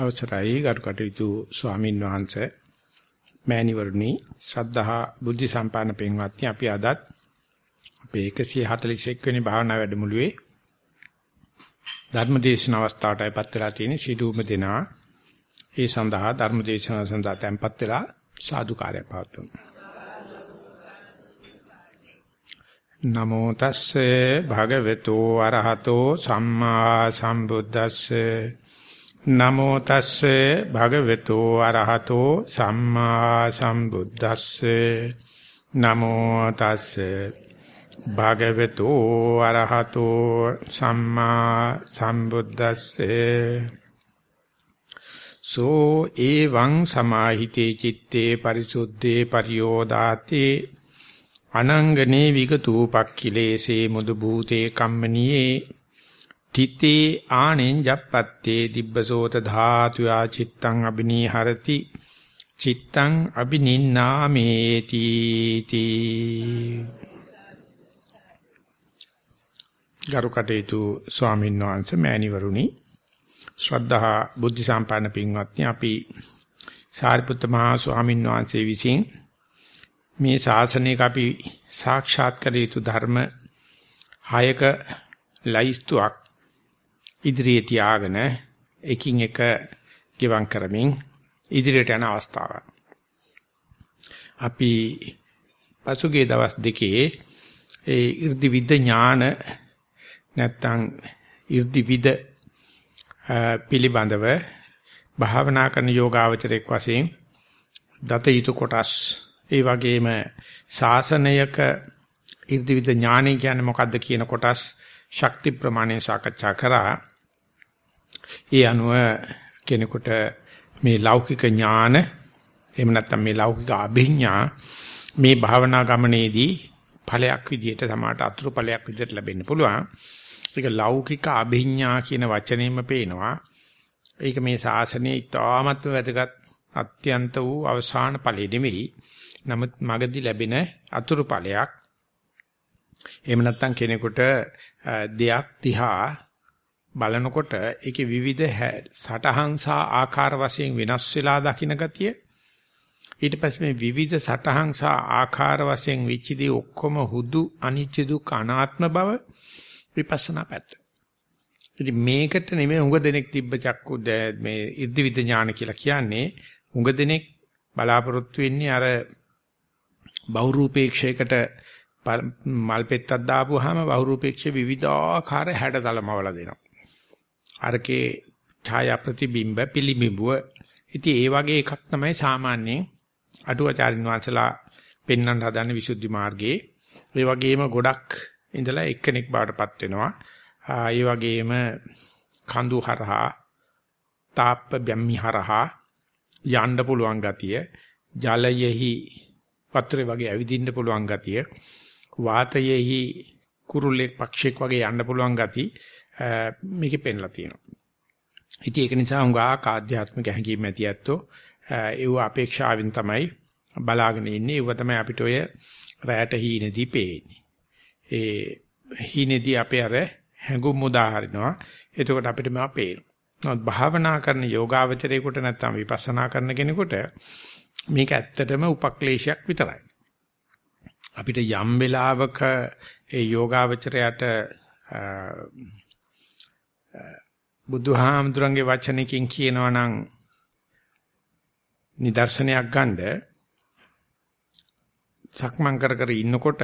අවසරයි ගරුකටයුතු ස්වාමින් වහන්සේ. මෑණිවරණි ශ්‍රද්ධහා බුද්ධ සම්පන්න පින්වත්නි අපි අදත් අපේ 141 වෙනි භාවනා වැඩමුළුවේ ධර්මදේශන අවස්ථාවටයිපත් වෙලා තියෙන සිදුවම දෙනා ඒ සඳහා ධර්මදේශන සඳහා tempත් වෙලා සාදුකාරය පවතුමු නමෝ තස්සේ භගවතු අරහතෝ සම්මා සම්බුද්දස්සේ නමෝ තස්සේ භගවතු අරහතෝ සම්මා සම්බුද්දස්සේ. නමෝ තස්සේ භගවතු අරහතෝ සම්මා සම්බුද්දස්සේ. සෝ එවං සමාහිතේ චitte පරිසුද්ධේ පරියෝදාතේ අනංගනේ විගතූපක්ඛිලේසේ මුදු භූතේ කම්මනියේ. තිතේ ආනෙන් ජප්පත්තේ දිබ්බසෝත ධාතුයා චිත්තං අබිනීහරති. චිත්තං අබිනින්නාමේති තී. ගරුකටේතු ස්වාමීන් වහන්සේ මෑණිවරුනි ශ්‍රද්ධා බුද්ධ සම්පන්න පින්වත්නි අපි සාරිපුත්ත මහා ස්වාමීන් වහන්සේ විසින් මේ ශාසනයක අපි සාක්ෂාත් කළ යුතු ධර්ම හයක ලයිස්තුවක් ඉදිරියේ තියාගෙන එකින් එක ගෙවම් කරමින් ඉදිරියට යන අවස්ථාව. අපි පසුගිය දවස් දෙකේ ඒ irdivid ඥාන නැත්තම් irdivid පිළිබඳව භාවනා කරන යෝගාවචරයක් වශයෙන් දත යුතු කොටස් ඒ වගේම ශාසනයක irdivid ඥානය කියන්නේ මොකද්ද කියන කොටස් ශක්ති ප්‍රමාණය සාකච්ඡා කරා ඒ අනුව කෙනෙකුට මේ ලෞකික ඥාන එහෙම නැත්නම් මේ ලෞකික අභිඥා මේ භාවනා ගමනේදී ඵලයක් විදිහට සමාට අතුරු ඵලයක් විදිහට ලැබෙන්න පුළුවන්. ඒක ලෞකික අභිඥා කියන වචනයෙන්ම පේනවා. ඒක මේ ශාසනයේ ඉතාමත්ම වැදගත් අත්‍යන්ත වූ අවසාන ඵලෙ නෙවෙයි. නමුත් මගදී ලැබෙන අතුරු ඵලයක්. එහෙම නැත්නම් කෙනෙකුට දෙයක් දිහා බලනකොට ඒකේ විවිධ සටහන් සහ ආකාර වශයෙන් වෙනස් වෙලා දකින්න ගතිය ඊට පස්සේ මේ විවිධ සටහන් සහ ආකාර වශයෙන් විචිදී ඔක්කොම හුදු අනිත්‍ය දුක් අනාත්ම බව විපස්සනා පැත්ත. ඉතින් මේකට නෙමෙයි උඟ දෙනෙක් තිබ්බ චක්කු මේ ඉර්ධිවිද ඥාන කියලා කියන්නේ උඟ දෙනෙක් බලාපොරොත්තු වෙන්නේ අර බහුරූපේක්ෂයකට මල් පෙත්තක් දාපුවාම බහුරූපේක්ෂ විවිධාකාර හැඩතලමවල දෙනවා. අරකේ ඡායා ප්‍රතිබිම්බ පිළිඹුව. ඉතින් ඒ වගේ එකක් තමයි සාමාන්‍යයෙන් අටුවාචාරින් වංශලා පෙන්වන්න හදන විසුද්ධි මාර්ගයේ. ඒ වගේම ගොඩක් ඉඳලා එක්කෙනෙක් බාටපත් වෙනවා. ඒ වගේම කඳු හරහා තාප්ප බැම්මි හරහා යන්න පුළුවන් ගතිය ජලයෙහි වතුරේ වගේ ඇවිදින්න පුළුවන් ගතිය වාතයෙහි කුරුල්ලෙක් පක්ෂියෙක් වගේ යන්න පුළුවන් ගති මේකේ පෙන්ලා තියෙනවා. ඉතින් ඒක නිසා උඟා ආධ්‍යාත්මික හැඟීම් ඇති ඇත්තෝ ඒව අපේක්ෂාවෙන් තමයි බලාගෙන ඉන්නේ. ඒව තමයි අපිට ඔය රැයට හීනේදී පේන්නේ. ඒ හීනේදී අපේ අර හැඟුම් උදාහරිනවා. එතකොට අපිට මේවා පේනවා. නමුත් භාවනා කරන යෝගාවචරයේකට නැත්නම් විපස්සනා කරන කෙනෙකුට මේක ඇත්තටම උපක්ලේශයක් විතරයි. අපිට යම් වෙලාවක ඒ යෝගාවචරයට බුදුහාමුදුරන්ගේ වචනකින් කියනවා නම් නිදර්ශනයක් ගන්න සක්මන් කර කර ඉන්නකොට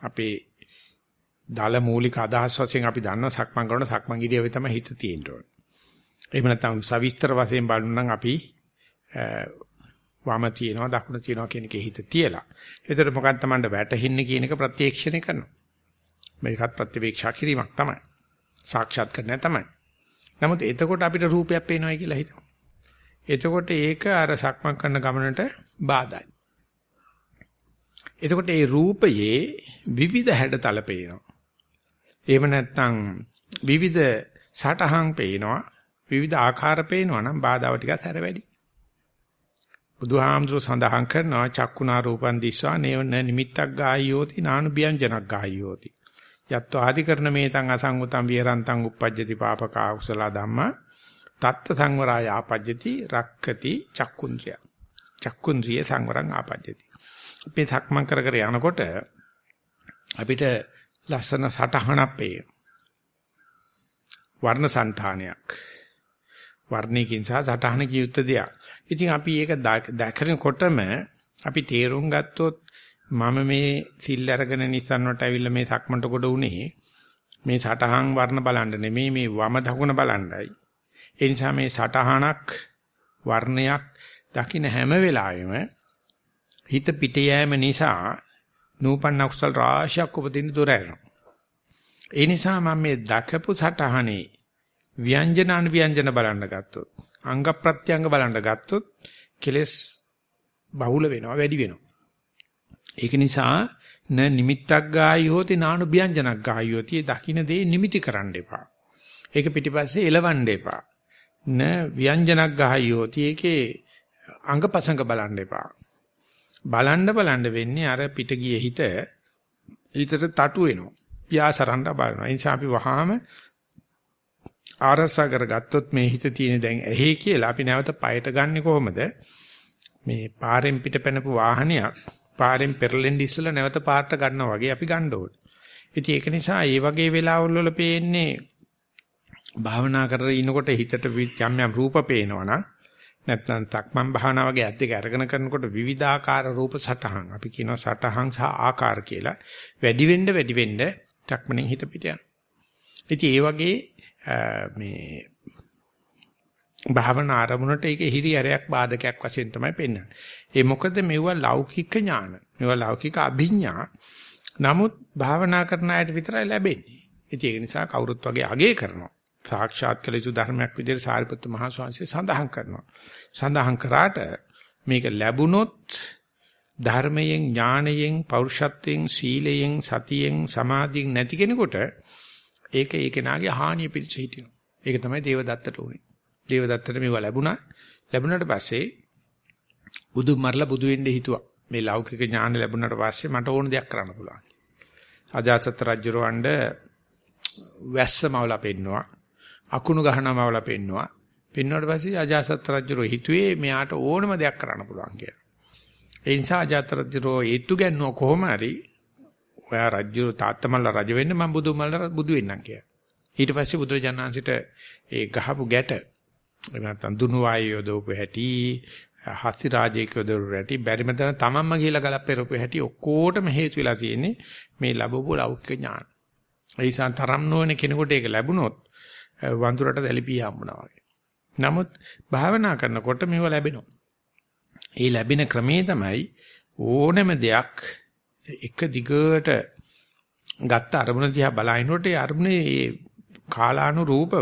අපේ දල මූලික අදහස් වශයෙන් අපි දන්නවා සක්මන් කරන සක්මන් ඉරියවේ තමයි හිත තියෙන්න ඕනේ. එහෙම නැත්නම් සවිස්තර වශයෙන් බලනනම් අපි වම තියනවා දකුණ තියනවා කියන එකේ හිත තියලා. ඒතර මොකක්ද Tamanට වැටෙන්නේ කියන එක ප්‍රත්‍යක්ෂණය කරනවා. මේකත් ප්‍රතිවේක්ෂා කිරීමක් තමයි. සාක්ෂාත් කරන්නේ තමයි. නමුත් එතකොට අපිට රූපයක් පේනවායි කියලා හිතමු. එතකොට ඒක අර සක්මන් කරන ගමනට බාධායි. එතකොට ඒ රූපයේ විවිධ හැඩතල පේනවා. එහෙම නැත්නම් විවිධ සටහන් පේනවා. විවිධ ආකාර පේනවා නම් බාධාව ටිකක් හැර වැඩි. බුදුහාමුදුර සඳහන් කරනවා චක්කුණා රූපන් දිස්වා නේවන නිමිත්තක් ගායියෝති නානු බියංජනක් ගායියෝති. යත්ව ආදි කරන මේතං අසංගතං විහරන්තං uppajjati papaka kusala dhamma තත්ත සංවරාය ආපජ්ජති රක්කති චක්කුන්ද්‍රිය. චක්කුන්ද්‍රිය සංවරං ආපජ්ජති. මේ සක්මන් කර කර යනකොට අපිට ලස්සන සටහනක් පේන. වර්ණ సంతානයක්. වර්ණයකින් සහ සටහනකින් යුක්ත දෙයක්. ඉතින් අපි ඒක දැකනකොටම අපි තේරුම් ගත්තොත් මම මේ සිල් අරගෙන Nissan වලට ඇවිල්ලා මේ සක්මන්ට කොට උනේ මේ සටහන් වර්ණ බලන්න නෙමෙයි මේ වම දකුණ බලන්නයි. ඒ නිසා මේ සටහනක් වර්ණයක් දකින්න හැම වෙලාවෙම හිත පිට යෑම නිසා නූපන්න කුසල් රාශියක් උපදින්න දුර යනවා. ඒ නිසා මම මේ දකපු සටහනේ ව්‍යංජන අනුව්‍යංජන බලන්න ගත්තොත් අංග ප්‍රත්‍යංග බලන්න ගත්තොත් කෙලස් බහුල වෙනවා වැඩි වෙනවා. ඒක නිසා න නිමිත්තක් ගායි හොති නානු ව්‍යංජනක් ගායි හොති දකින්න දේ නිමිති කරන්න එපා. ඒක පිටිපස්සේ එලවන්න එපා. න ව්‍යංජනක් ගායි හොති ඒකේ අංගපසංග බලන්න එපා. බලන්න බලන්න වෙන්නේ අර පිට ගියේ හිත හිතට තටු වෙනවා. පියාසරන්න බලනවා. ඒ නිසා අපි වහාම ආරසා කරගත්තොත් මේ හිත තියෙන දැන් ඇහි කියලා අපි නැවත পায়ට ගන්නෙ කොහොමද? මේ පාරෙන් පිට පැනපු වාහනයක් පාරෙන් පෙරලෙන්න ඉස්සලා නැවත පාරට ගන්නවා වගේ අපි ගන්න ඕනේ. ඉතින් ඒක නිසා මේ වගේ වෙලාවල් වල පේන්නේ භාවනා කරගෙන ඉනකොට හිතට යම් යම් රූප පේනවනම් නැත්නම් තක්මන් භාවනා වගේ ඇත්ත එක අරගෙන කරනකොට විවිධාකාර රූප සටහන් අපි කියනවා සටහන් සහ ආකාර කියලා වැඩි වෙන්න වැඩි වෙන්න තක්මනේ හිත පිට යනවා. ඉතින් ඒ වගේ මේ භාවනා ආරමුණට ඒක හිරියරයක් බාධකයක් වශයෙන් තමයි පෙන්වන්නේ. ඒ මොකද මේවා ලෞකික ඥාන. මේවා ලෞකික අභිඥා. නමුත් භාවනා කරන අයට විතරයි ලැබෙන්නේ. ඉතින් ඒක නිසා කවුරුත් වගේ අගය කරනවා. සාක්ෂාත් කළ යුතු ධර්මයක් විදිහට සාරිපුත්ත මහ ස්වාමීන් සඳහන් කරනවා. සඳහන් කරාට මේක ලැබුණොත් ධර්මයෙන් ඥානයෙන් පෞරුෂත්වයෙන් සීලයෙන් සතියෙන් සමාධියෙන් නැති කෙනෙකුට ඒක ඒ කෙනාගේ හානිය පිළිස හිටිනවා. ඒක තමයි දේවදත්තට උනේ. දේවදත්තට මේවා ලැබුණා. ලැබුණාට පස්සේ බුදු මරලා බුදු වෙන්න හිතුවා. මේ ලෞකික ඥාන ලැබුණාට පස්සේ මට ඕන දෙයක් කරන්න පුළුවන්. අජාසත් රජුරවණ්ඩ වැස්සමවලා පෙන්නවා. අකුණු ගහනමවලා පෙන්නවා. පෙන්වුවට පස්සේ අජාසත් රජුරෝ හිතුවේ මෙයාට ඕනම දෙයක් කරන්න පුළුවන් කියලා. ඒ නිසා අජාත රජුරෝ ඒත්තු ගන්නව කොහොම හරි ඔයා රජු තාත්තමල්ල රජ වෙන්න මම බුදුමල්ල බුදු වෙන්නම් කියලා. ඊට පස්සේ බුදුරජාණන්සිට ඒ ගහපු ගැට එහෙම නැත්නම් දුනු වායය යොදවපු හැටි හස්ති රාජේක යොදවපු හැටි බැරිම තන තමන්ම ගිහිලා ගලප්පෙරපු හැටි ඔක්කොටම හේතු වෙලා තියෙන්නේ මේ ලැබපු ලෞකික ඥාන. ඒ නිසා තරම් නොවන කෙනෙකුට ඒක ලැබුණොත් වඳුරට දැලිපිය හම්බුනා වගේ. නමුත් භාවනා කරනකොට මේව ලැබෙනවා. ඒ ලැබෙන ක්‍රමේ තමයි ඕනෑම දෙයක් එක දිගට ගත්ත අරමුණ දිහා බලනකොට ඒ අරමුණේ ඒ කාලානුරූපව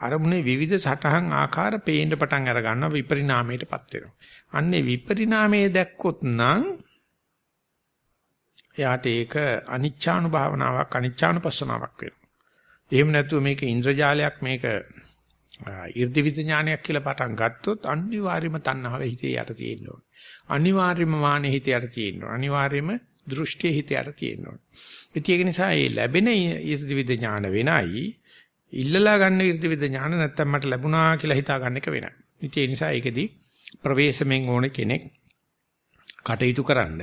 අරමුණේ විවිධ සටහන් ආකාර පේන්න පටන් අර ගන්නවා විපරිණාමයටපත් වෙනවා. අන්නේ විපරිණාමයේ දැක්කොත් නම් එයාට ඒක අනිච්චානුභාවනාවක් අනිච්චානුපස්සනාවක් වෙනවා. එහෙම නැතුව මේක ඉන්ද්‍රජාලයක් මේක 이르දිවිද ඥානයක් කියලා පටන් ගත්තොත් අනිවාර්යයෙන්ම තණ්හාව හිතේ යට තියෙන්න ඕනේ. අනිවාර්යයෙන්ම මානෙ හිතේ යට තියෙන්න ඕනේ. අනිවාර්යයෙන්ම දෘෂ්ටිය හිතේ යට තියෙන්න ඕනේ. ඒක නිසා මේ ලැබෙන ඉර්ධිවිද ඥාන වෙනයි ඉල්ලලා ගන්න irdiviද ඥාන නැත්තම් මට ලැබුණා කියලා හිතා ගන්න එක වෙනයි. ඉතින් ඒ නිසා ඒකෙදී ප්‍රවේශමෙන් ඕන කෙනෙක් කටයුතු කරන්න.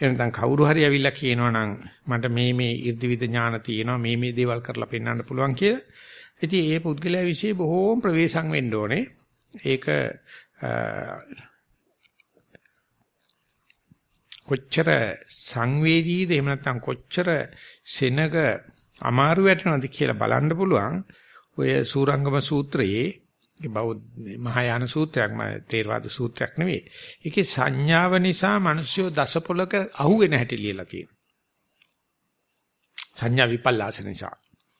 එහෙනම් කවුරු හරි ඇවිල්ලා කියනවා නම් මට මේ මේ irdiviද ඥාන තියෙනවා මේ මේ දේවල් කරලා පෙන්වන්න පුළුවන් කියලා. ඉතින් ඒ පුද්ගලයා વિશે බොහෝම ප්‍රවේශම් වෙන්න ඕනේ. ඒක කොච්චර සංවේදීද එහෙම නැත්නම් කොච්චර සෙනග අමාරු වැටෙනවද කියලා බලන්න පුළුවන්. ඔය සූරංගම සූත්‍රයේ ඒ බෞද්ධ මහායාන සූත්‍රයක් මම තේරවාද සූත්‍රයක් නෙවෙයි. ඒකේ සංඥාව නිසා මිනිස්සු දසපොලක අහුවෙන හැටි ලියලා තියෙනවා. සංඥා විපල්ලාස නිසා.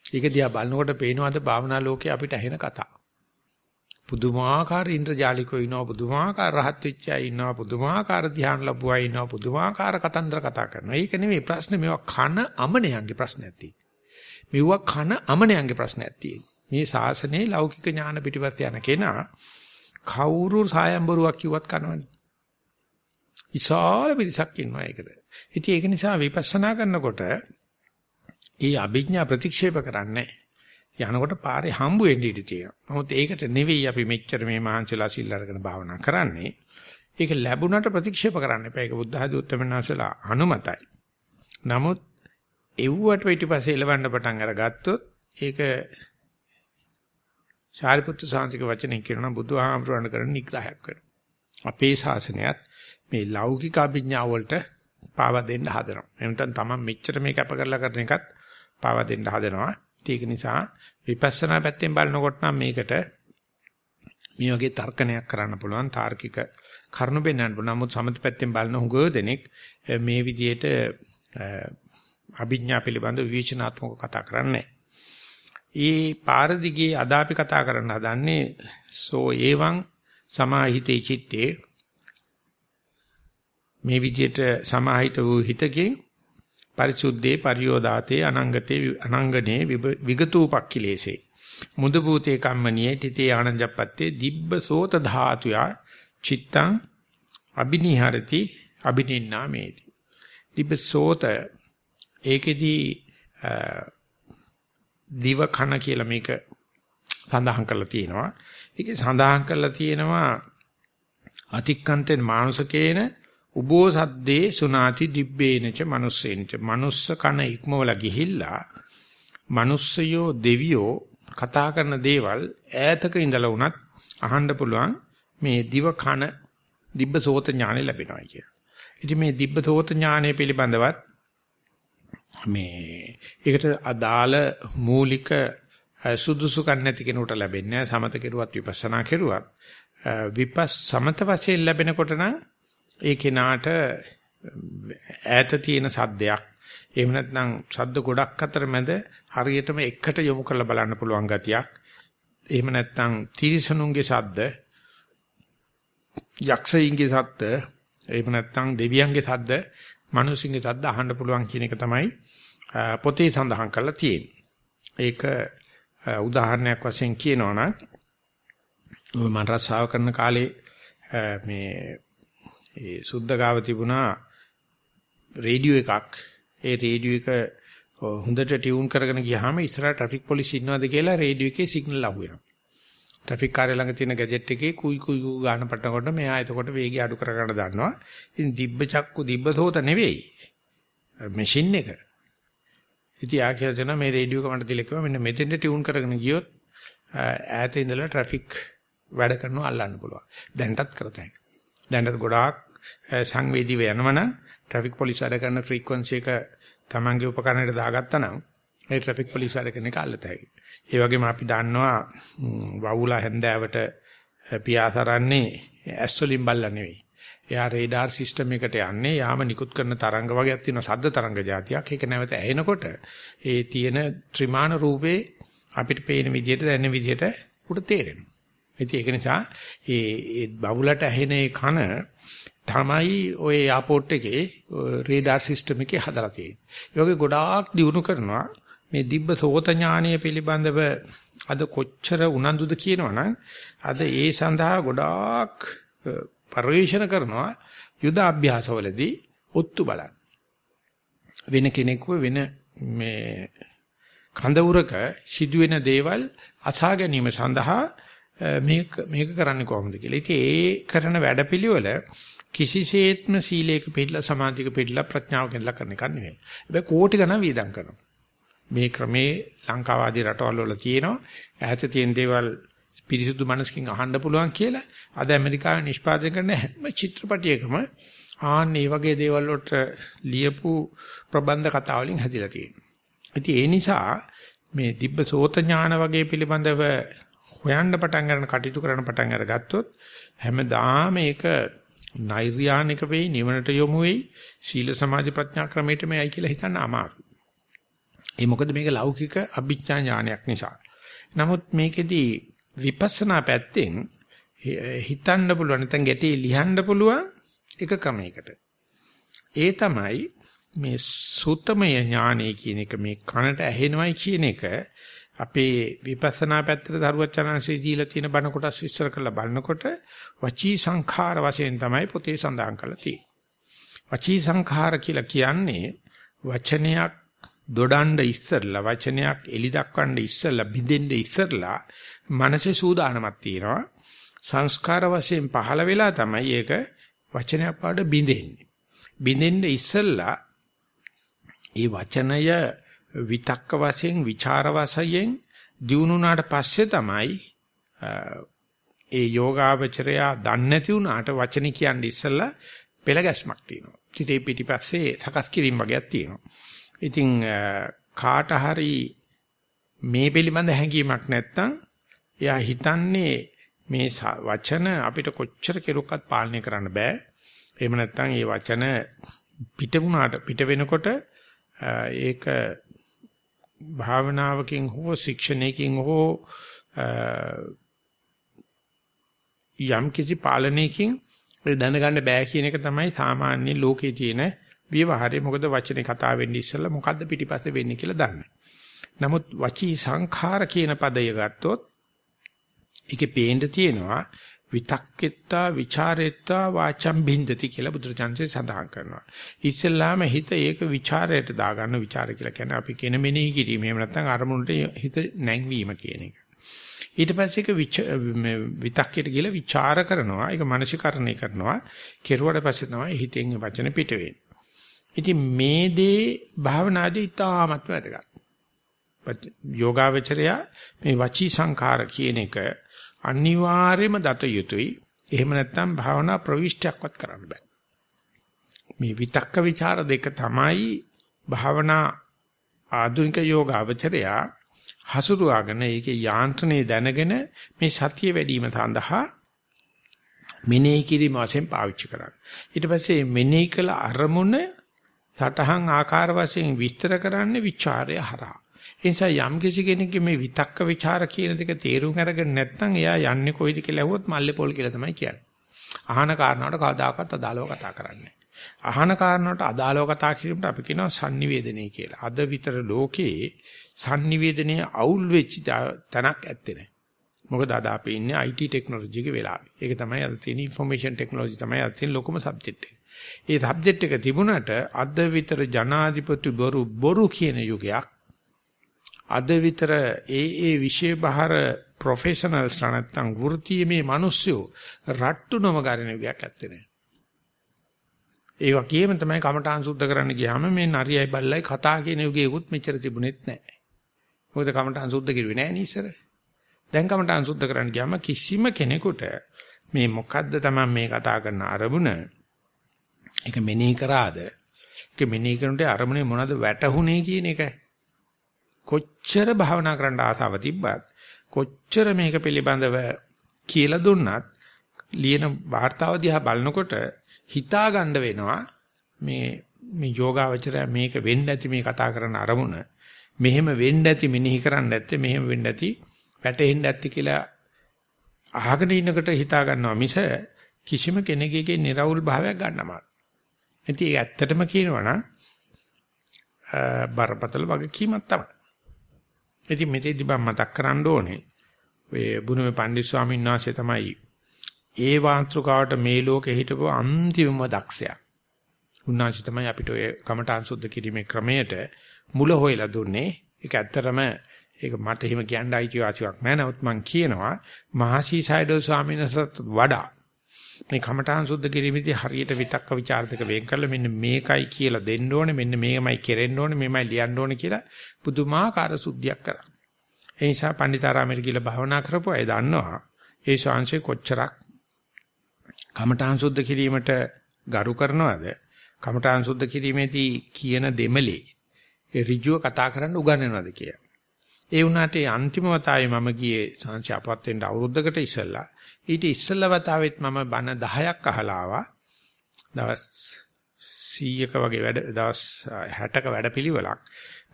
ඒක දිහා බලනකොට පේනවාද භාවනා ලෝකේ අපිට ඇහෙන කතා. පුදුමාකාර ඉන්ද්‍රජාලිකෝ ඉන්නවා පුදුමාකාර රහත් වෙච්ච අය ඉන්නවා පුදුමාකාර ධ්‍යාන ලැබුවා ඉන්නවා පුදුමාකාර කතන්දර කතා කරනවා. ඒක නෙමෙයි ප්‍රශ්නේ මේවා කන අමනයන්ගේ ප්‍රශ්නයක් තියෙන්නේ. මෙවුවා කන අමනයන්ගේ ප්‍රශ්නයක් තියෙන්නේ. මේ ශාසනයේ ලෞකික ඥාන පිටිපස්ස යන කෙනා කවුරු සායම්බරුවක් කිව්වත් කනවනේ. විශාල පිරිසක් ඉන්නවා ඒකද. ඉතින් ඒක නිසා විපස්සනා කරනකොට ඒ අභිඥා ප්‍රතික්ෂේප කරන්නේ යනකොට පාරේ හම්බ වෙන්න ඉඩ තියෙනවා. නමුත් ඒකට නෙවෙයි අපි මෙච්චර මේ මහන්සිලා සිල් අරගෙන භාවනා කරන්නේ. ඒක ලැබුණට ප්‍රතික්ෂේප කරන්න එපා. ඒක බුද්ධ ආදී උත්තරමනාසලා අනුමතයි. නමුත් එව්වට පිටිපස්සේ එලවන්න පටන් අරගත්තොත් ඒක ශාරිපුත්‍ර සාංශික වචනේ කියනවා බුදුහාමුදුරන් කරන නිග්‍රහයක් වෙනවා. අපේ ශාසනයත් මේ ලෞකික අභිඥා වලට පාවා දෙන්න හදනවා. එහෙනම් තමයි මෙච්චර මේක අප කරලා කරන එකත් පාවා දෙන්න හදනවා. ඒක නිසා විපස්සනා පැත්තෙන් බලනකොට නම් මේකට මේ වගේ තර්කණයක් කරන්න පුළුවන් තාර්කික කරුණු බෙන්නන්න පුළුවන්. නමුත් සමථ පැත්තෙන් බලන හුඟ දෙනෙක් මේ විදිහට අභිඥා පිළිබඳ විවේචනාත්මක කතා කරන්නේ. ඒ පාර දිගේ අද අපි කතා කරන්න හදන්නේ සෝ ඒවං සමාහිතේ චිත්තේ. මේ විදිහට සමාහිත වූ හිතකින් පරිසුද්ධේ පරියෝදාතේ අනංගතේ අනංගනේ විගතූපක්ඛිලේසේ. මුද භූතේ කම්මනියේ තිතේ ආනන්දපත්තේ දිබ්බ සෝත ධාතුයා චිත්තං අබිනිහරති අබිනින්නා මේති දිබ්බ සෝත ඒකෙදී දිව කන කියලා මේක සඳහන් කරලා තියෙනවා. ඒකේ සඳහන් කරලා තියෙනවා අතික්කන්තෙන් මානුසකේන උබෝ සද්දේ සුනාති දිබ්බේනච manussේනච manuss කන ඉක්මවල ගිහිල්ලා manussයෝ දෙවියෝ කතා කරන දේවල් ඈතක ඉඳලා වුණත් අහන්න පුළුවන් මේ දිව කන දිබ්බ සෝත ඥානෙ ලැබෙනවා කිය. ඉතින් මේ දිබ්බ සෝත ඥානෙ පිළිබඳවත් මේ ඒකට අදාළ මූලික සුදුසුකම් නැති කෙනෙකුට ලැබෙන්නේ සමත කෙරුවත් විපස්සනා කෙරුවත්. විපස් සමත වශයෙන් ලැබෙනකොට නම් ඒ කෙනාට ඈත තියෙන සද්දයක්. එහෙම නැත්නම් ශබ්ද ගොඩක් අතර මැද හරියටම එකට යොමු කරලා බලන්න පුළුවන් ගතියක්. එහෙම නැත්නම් තිරිසනුන්ගේ ශබ්ද යක්ෂයින්ගේ ශබ්ද එහෙම නැත්නම් දෙවියන්ගේ ශබ්ද මිනිස්සුන්ගේ ශබ්ද අහන්න පුළුවන් කියන එක තමයි පොතේ සඳහන් කරලා තියෙන්නේ. ඒක උදාහරණයක් වශයෙන් කියනවා නම් මම රස්සාව කරන කාලේ මේ ඒ සුද්ධ ගාව තිබුණා රේඩියෝ එකක්. ඒ රේඩියෝ එක හොඳට ටියුන් කරගෙන ගියාම ඉස්සරහ ට්‍රැෆික් පොලිස් ඉන්නවද කියලා රේඩියෝ එකේ සිග්නල් අහුවෙනවා. ට්‍රැෆික් කාර්ය ළඟ තියෙන ගැජට් එකේ කුයි කුයි කු ගාන පටනකොට මෙයා එතකොට වේගය අඩු කර ගන්න දන්නවා. ඉතින් දිබ්බ චක්කු දිබ්බ තෝත නෙවෙයි. මැෂින් එක. ඉතින් ආ කියලා දෙනවා මේ රේඩියෝ කමන්ට දීලා කිව්වා මෙන්න මෙතෙන්ට ටියුන් කරගෙන ගියොත් ඈත ඉඳලා ට්‍රැෆික් වැඩ කරනවා අල්ලන්න පුළුවන්. දැන්ටත් කරතයි. දැන්ටත් ගොඩාක් සංවේදීව යනවනම් ට්‍රැෆික් පොලිස් වැඩ කරන ෆ්‍රීකවන්සි එක Tamange උපකරණයට දාගත්තා නම් ඒ ට්‍රැෆික් පොලිස් වැඩ කරන එක අල්ලතයි. ඒ වගේම අපි දන්නවා වවුලා හැන්දෑවට පියාසරන්නේ ඇස් වලින් බල්ලා නෙවෙයි. එයා රේඩාර් සිස්ටම් එකට යන්නේ යාම නිකුත් කරන තරංග වගේක් තියෙන සද්ද තරංග જાතියක්. ඒක නැවත ඇහෙනකොට ඒ තියෙන ත්‍රිමාන රූපේ අපිට පේන විදිහට දැනෙන විදිහට උට තේරෙනවා. ඉතින් ඒක නිසා ඒ බවුලට ඇහෙන කන තමයි ওই එයාපෝට් එකේ රේඩාර් සිස්ටම් එකේ හදලා තියෙන්නේ. ඒ වගේ ගොඩාක් දියුණු කරනවා මේ දිබ්බ සෝත ඥානීය පිළිබඳව අද කොච්චර උනන්දුද කියනවනම් අද ඒ සඳහා ගොඩාක් පරිශන කරනවා යුද අභ්‍යාසවලදී ඔත්තු බලන්න. වෙන කෙනෙක්ව වෙන මේ කඳවුරක සිදුවෙන දේවල් අසා ගැනීම සඳහා මේක මේක කරන්නේ කොහොමද කියලා. ඉතින් ඒ කරන වැඩපිළිවෙල කිසිසේත්ම සීලයක පිළිලා සමාධියක පිළිලා ප්‍රඥාවක ඉඳලා කරන එක නෙවෙයි. හැබැයි කෝටි ගණන් වේදම් කරනවා. මේ ක්‍රමේ ලංකාව ආදී රටවල් වල තියෙනවා. ඈත තියෙන දේවල් පිරිසුදු මනසකින් අහන්න පුළුවන් කියලා අද ඇමරිකාවේ නිෂ්පාදනය කරන හැම චිත්‍රපටයකම ආන් මේ වගේ දේවල් වලට ලියපු ප්‍රබන්ධ කතා වලින් හැදිලා තියෙනවා. ඉතින් ඒ නිසා මේ දිබ්බ සෝත ඥාන වගේ පිළිබඳව හොයන්න පටන් ගන්න කටයුතු කරන පටන් අරගත්තොත් හැමදාම මේක නෛර්යානික වෙයි නිවනට යොමු වෙයි සීල සමාධි ප්‍රඥා ක්‍රමයට මේයි කියලා හිතන්න අමාරුයි. ඒ මොකද මේක ලෞකික අභිඥා ඥානයක් නිසා. නමුත් මේකෙදී විපස්සනා පැත්තෙන් හිතන්න පුළුවන් නැත්නම් ගැටේ ලියන්න පුළුවන් එක ක්‍රමයකට. ඒ තමයි මේ සුත්තමය ඥානය කියන එක මේ කනට ඇහෙනවයි කියන එක අපේ විපස්සනා පැත්තට දරුවචනන්සේ දීලා තියෙන බණ කොටස් විස්තර කරලා බලනකොට වචී සංඛාර වශයෙන් තමයි පොතේ සඳහන් කරලා තියෙන්නේ. වචී සංඛාර කියලා කියන්නේ වචනයක් දොඩන්න ඉස්සරලා වචනයක් එලි දක්වන්න ඉස්සරලා බින්දෙන්න ඉස්සරලා මනසේ සූදානමක් තියෙනවා. සංස්කාර වශයෙන් පහළ වෙලා තමයි ඒක වචනයක් පාඩ බින්දෙන්නේ. බින්දෙන්න ඉස්සරලා ඒ වචනය විතක්ක වශයෙන්, ਵਿਚාර වශයෙන් දිනුනාට පස්සේ තමයි ඒ යෝගාවචරයා දන්නේ නැති වුණාට වචන කියන්නේ ඉස්සෙල්ලා පෙළ ගැස්මක් තියෙනවා. ඉතින් ඒ පිටිපස්සේ සකස් කිරීම වගේක් තියෙනවා. ඉතින් කාට හරි මේ පිළිබඳ හැඟීමක් නැත්තම් එයා හිතන්නේ මේ වචන අපිට කොච්චර කෙරුවක්වත් පාලනය කරන්න බෑ. එහෙම නැත්නම් මේ වචන පිට වුණාට පිට වෙනකොට ඒක භාවනාවකින් හෝ ශික්ෂණයකින් හෝ යම් කිසි පාලනයකින් දැනගන්න බෑ කියන එක තමයි සාමාන්‍ය ලෝකයේ තියෙන ව්‍යවහාරේ මොකද වචනේ කතා වෙන්නේ ඉස්සෙල්ලා මොකද්ද පිටිපස්සේ වෙන්නේ කියලා දන්නේ. නමුත් වචී සංඛාර කියන පදය ගත්තොත් ඒකේ පේන්න තියෙනවා විතක්කෙත්තා ਵਿਚාරෙත්තා වාචම් බින්දති කියලා බුදුරජාන්සේ සඳහන් කරනවා. ඉස්සෙල්ලාම හිත ඒක ਵਿਚාරයට දාගන්න ਵਿਚාර කියලා කියන්නේ අපි කියන මෙනෙහි කිරීම. එහෙම නැත්නම් අරමුණට හිත නැංවීම කියන එක. ඊට පස්සේ ඒක විතක්කයට ගිහලා ਵਿਚාර කරනවා ඒක මනසිකරණය කරනවා කෙරුවට පස්සේ තමයි හිතෙන් වචන පිට වෙන්නේ ඉතින් මේ දේ භාවනාදී ඉතාමත් වැදගත්. යෝගාවචරය මේ වචී සංඛාර කියන එක අනිවාර්යයෙන්ම දත යුතුයි. එහෙම නැත්නම් භාවනා ප්‍රවිෂ්ටයක්වත් කරන්න බෑ. මේ විතක්ක ਵਿਚාර දෙක තමයි භාවනා ආධුනික යෝගාවචරයා හසුරුවාගෙන ඒකේ යාන්ත්‍රණය දැනගෙන මේ සතිය වැඩිම සඳහා මෙනෙහි කිරීම වශයෙන් පාවිච්චි කරන්න. ඊට පස්සේ මෙනෙහි කළ අරමුණ සටහන් ආකාර වශයෙන් විස්තර කරන්නේ ਵਿਚාරය හරහා. ඒ නිසා යම් කිසි කෙනෙක්ගේ මේ විතක්ක ਵਿਚාර කියන දෙක තේරුම් අරගෙන නැත්නම් එයා යන්නේ කොයිද කියලා ඇහුවොත් මල්ලේ පොල් කියලා තමයි කියන්නේ. අහන කාරණාවට කවදාකවත් අදාළව කතා කරන්නේ අහන කාරණාවට අදාළව කතා කිරීමට අපි කියනවා sannivedanaya කියලා. අද විතර ලෝකයේ sannivedanaya අවුල් වෙච්ච තැනක් ඇත්තේ නැහැ. මොකද අද අපි ඉන්නේ IT ටෙක්නොලොජි එකේ වෙලාවේ. ඒක තමයි අද තියෙන ইনফরমේෂන් ටෙක්නොලොජි තමයි අද තියෙන ලොකුම සබ්ජෙක්ට් එක. ඒ සබ්ජෙක්ට් එක තිබුණට අද විතර ජනාධිපති බොරු බොරු කියන යුගයක් අද විතර ඒ ඒ විෂය බහර ප්‍රොෆෙෂනල්ස් නැත්නම් වෘත්තීය මිනිස්සු රට්ටු නොමගරින යුගයක් ඇත්තේ නැහැ. ඒ වගේම තමයි කමඨාන් සුද්ධ කරන්න ගියාම මේ නරියයි බල්ලයි කතා කියන යුගයකුත් මෙච්චර තිබුණෙත් නැහැ. මොකද කමඨාන් සුද්ධ කිරුවේ නැහැ නීසර. දැන් කමඨාන් සුද්ධ කරන්න ගියාම කිසිම කෙනෙකුට මේ මොකද්ද තමයි මේ කතා කරන අරමුණ ඒක මෙනෙහි කරාද? ඒක මෙනෙහි කරනට අරමුණේ මොනවද වැටහුනේ කියන එක කොච්චර භාවනා කරන්න ආසාව තිබ්බත් කොච්චර මේක පිළිබඳව කියලා දුන්නත් ලියන වார்த்தාව දිහා බලනකොට හිතා ගන්න වෙනවා මේ මේ යෝගාවචරය මේක වෙන්න ඇති මේ කතා කරන අරමුණ මෙහෙම වෙන්න ඇති මෙනෙහි කරන්න ඇත්තේ මෙහෙම වෙන්න ඇති වැටෙන්න ඇති කියලා අහගෙන ඉන්නකොට හිතා ගන්නවා මිස කිසිම කෙනෙකුගේ නිර්වෘල් භාවයක් ගන්නමාරු ඉතින් ඒක ඇත්තටම කියනවා නම් බරපතල වගකීමක් තමයි. ඉතින් මෙතෙදි මම මතක් කරන්න ඕනේ ඔය බුදුමේ පණ්ඩිත ස්වාමීන් වහන්සේ තමයි ඒ වාන්ත්‍රකාවට මේ ලෝකෙ හිටපු අන්තිමම දක්ෂයා. උන්වහන්සේ තමයි අපිට ඔය කමඨාන් සුද්ධ කිරීමේ ක්‍රමයට මුල හොයලා දුන්නේ. ඒක ඇත්තරම ඒක මට එහෙම කියන්න අයිතිවාසිකමක් නැහැ. නමුත් මම කියනවා මහසී සයිඩෝ ස්වාමීන් වහන්සේට වඩා මේ කමඨාන් සුද්ධ කිරීමේදී හරියට විතක්ක ਵਿਚාර දෙක වෙන් කරලා මෙන්න මේකයි කියලා දෙන්න ඕනේ මෙන්න මේකමයි කෙරෙන්න ඕනේ මේමයි ලියන්න ඕනේ කියලා පුදුමාකාර සුද්ධියක් කරා. ඒ නිසා පණ්ඩිතාරාමයට ගිහලා භාවනා කරපුවා අය දන්නවා ඒ ශාංශේ කොච්චරක් කමඨාන් සුද්ධ කිරීමට ගරු කරනවද? කමඨාන් සුද්ධ කිරීමේදී කියන දෙමලේ ඒ ඍජුව කතා කරන්න උගන්වනවද කියලා. ඒ වුණාට ඒ අන්තිම වතාවේ මම ගියේ සංච අපවත් වෙන්න අවුරුද්දකට ඉස්සෙල්ලා. ඊට ඉස්සෙල්ලා වතාවෙත් මම බණ 10ක් අහලා ආවා. දවස් 100ක වගේ වැඩ දවස් 60ක වැඩපිළිවෙලක්.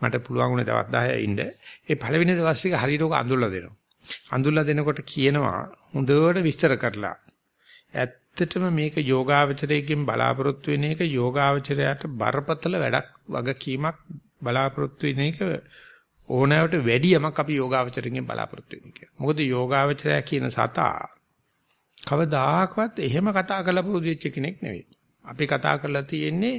මට පුළුවන් වුණේ දවස් 10 ඉන්න. ඒ පළවෙනි දවස් එක හරියට ඔක අඳුල්ලා දෙනවා. අඳුල්ලා දෙනකොට කියනවා හොඳට විස්තර කරලා. ඇත්තටම මේක යෝගාවචරයෙන් බලාපොරොත්තු වෙන එක යෝගාවචරයට බරපතල වැඩක් වගකීමක් බලාපොරොත්තු වෙන එක ඕනෑවට වැඩි යමක් අපි යෝගාවචරයෙන් බලාපොරොත්තු වෙන්නේ කියලා. මොකද යෝගාවචරය කියන සතා කවදාකවත් එහෙම කතා කරලා පුරුදු වෙච්ච කෙනෙක් නෙවෙයි. අපි කතා කරලා තියෙන්නේ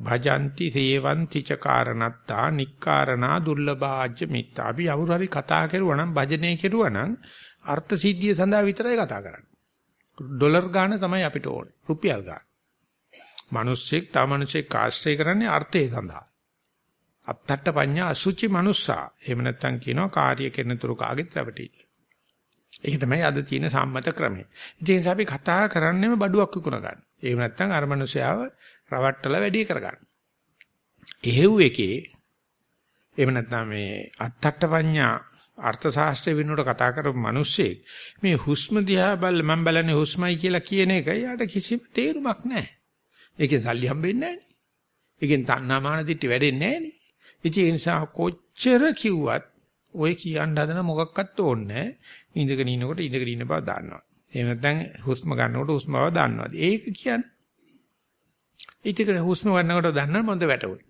භජಂತಿ සේවಂತಿ ච කාරණත්තා නික්කාරණා දුර්ලභාජ්‍ය මිත්තා. අපි අවුරු හරි කතා කරුවා නම් භජනය කෙරුවා නම් අර්ථ සිද්ධිය සඳහා විතරයි කතා කරන්නේ. ඩොලර් ගාණ තමයි අපිට ඕනේ. රුපියල් ගාණ. මිනිස්සෙක් තව මිනිසෙක් ආශ්‍රය කරන්නේ අර්ථය සඳහා. අත්තට්ට පඤ්ඤා අසුචි මනුස්සා. එහෙම නැත්නම් කියනවා කාර්ය කෙරෙන තුරු කාගෙත් රැවටිල්ල. ඒක තමයි අද තියෙන සම්මත ක්‍රමය. ඉතින් අපි කතා කරන්නේම බඩුවක් විකුණ ගන්න. එහෙම නැත්නම් අර මිනිස්යාව රවට්ටලා වැඩි කරගන්න. එහෙව් එකේ එහෙම නැත්නම් මේ අත්තට්ට පඤ්ඤා අර්ථ ශාස්ත්‍රය වෙනුවට කතා කරපු මිනිස්සෙක් මේ හුස්ම දිහා බල මම බලන්නේ හුස්මයි කියලා කියන එක යාට කිසිම තේරුමක් නැහැ. ඒකෙන් සල්ලි හම්බෙන්නේ නැහැ. ඒකෙන් තණ්හාමාන දිටි වැඩෙන්නේ නැහැ. ඉතින් ඒ නිසා කොච්චර කිව්වත් ඔය කියන්න හදන මොකක්වත් ඕනේ ඉඳගෙන ඉන්නකොට ඉඳගෙන ඉන්න බව දන්නවා. එහෙම නැත්නම් හුස්ම ගන්නකොට හුස්ම බව දන්නවා. ඒක කියන්නේ. ඊටකර හුස්ම ගන්නකොට දන්න මොඳ වැටුනේ.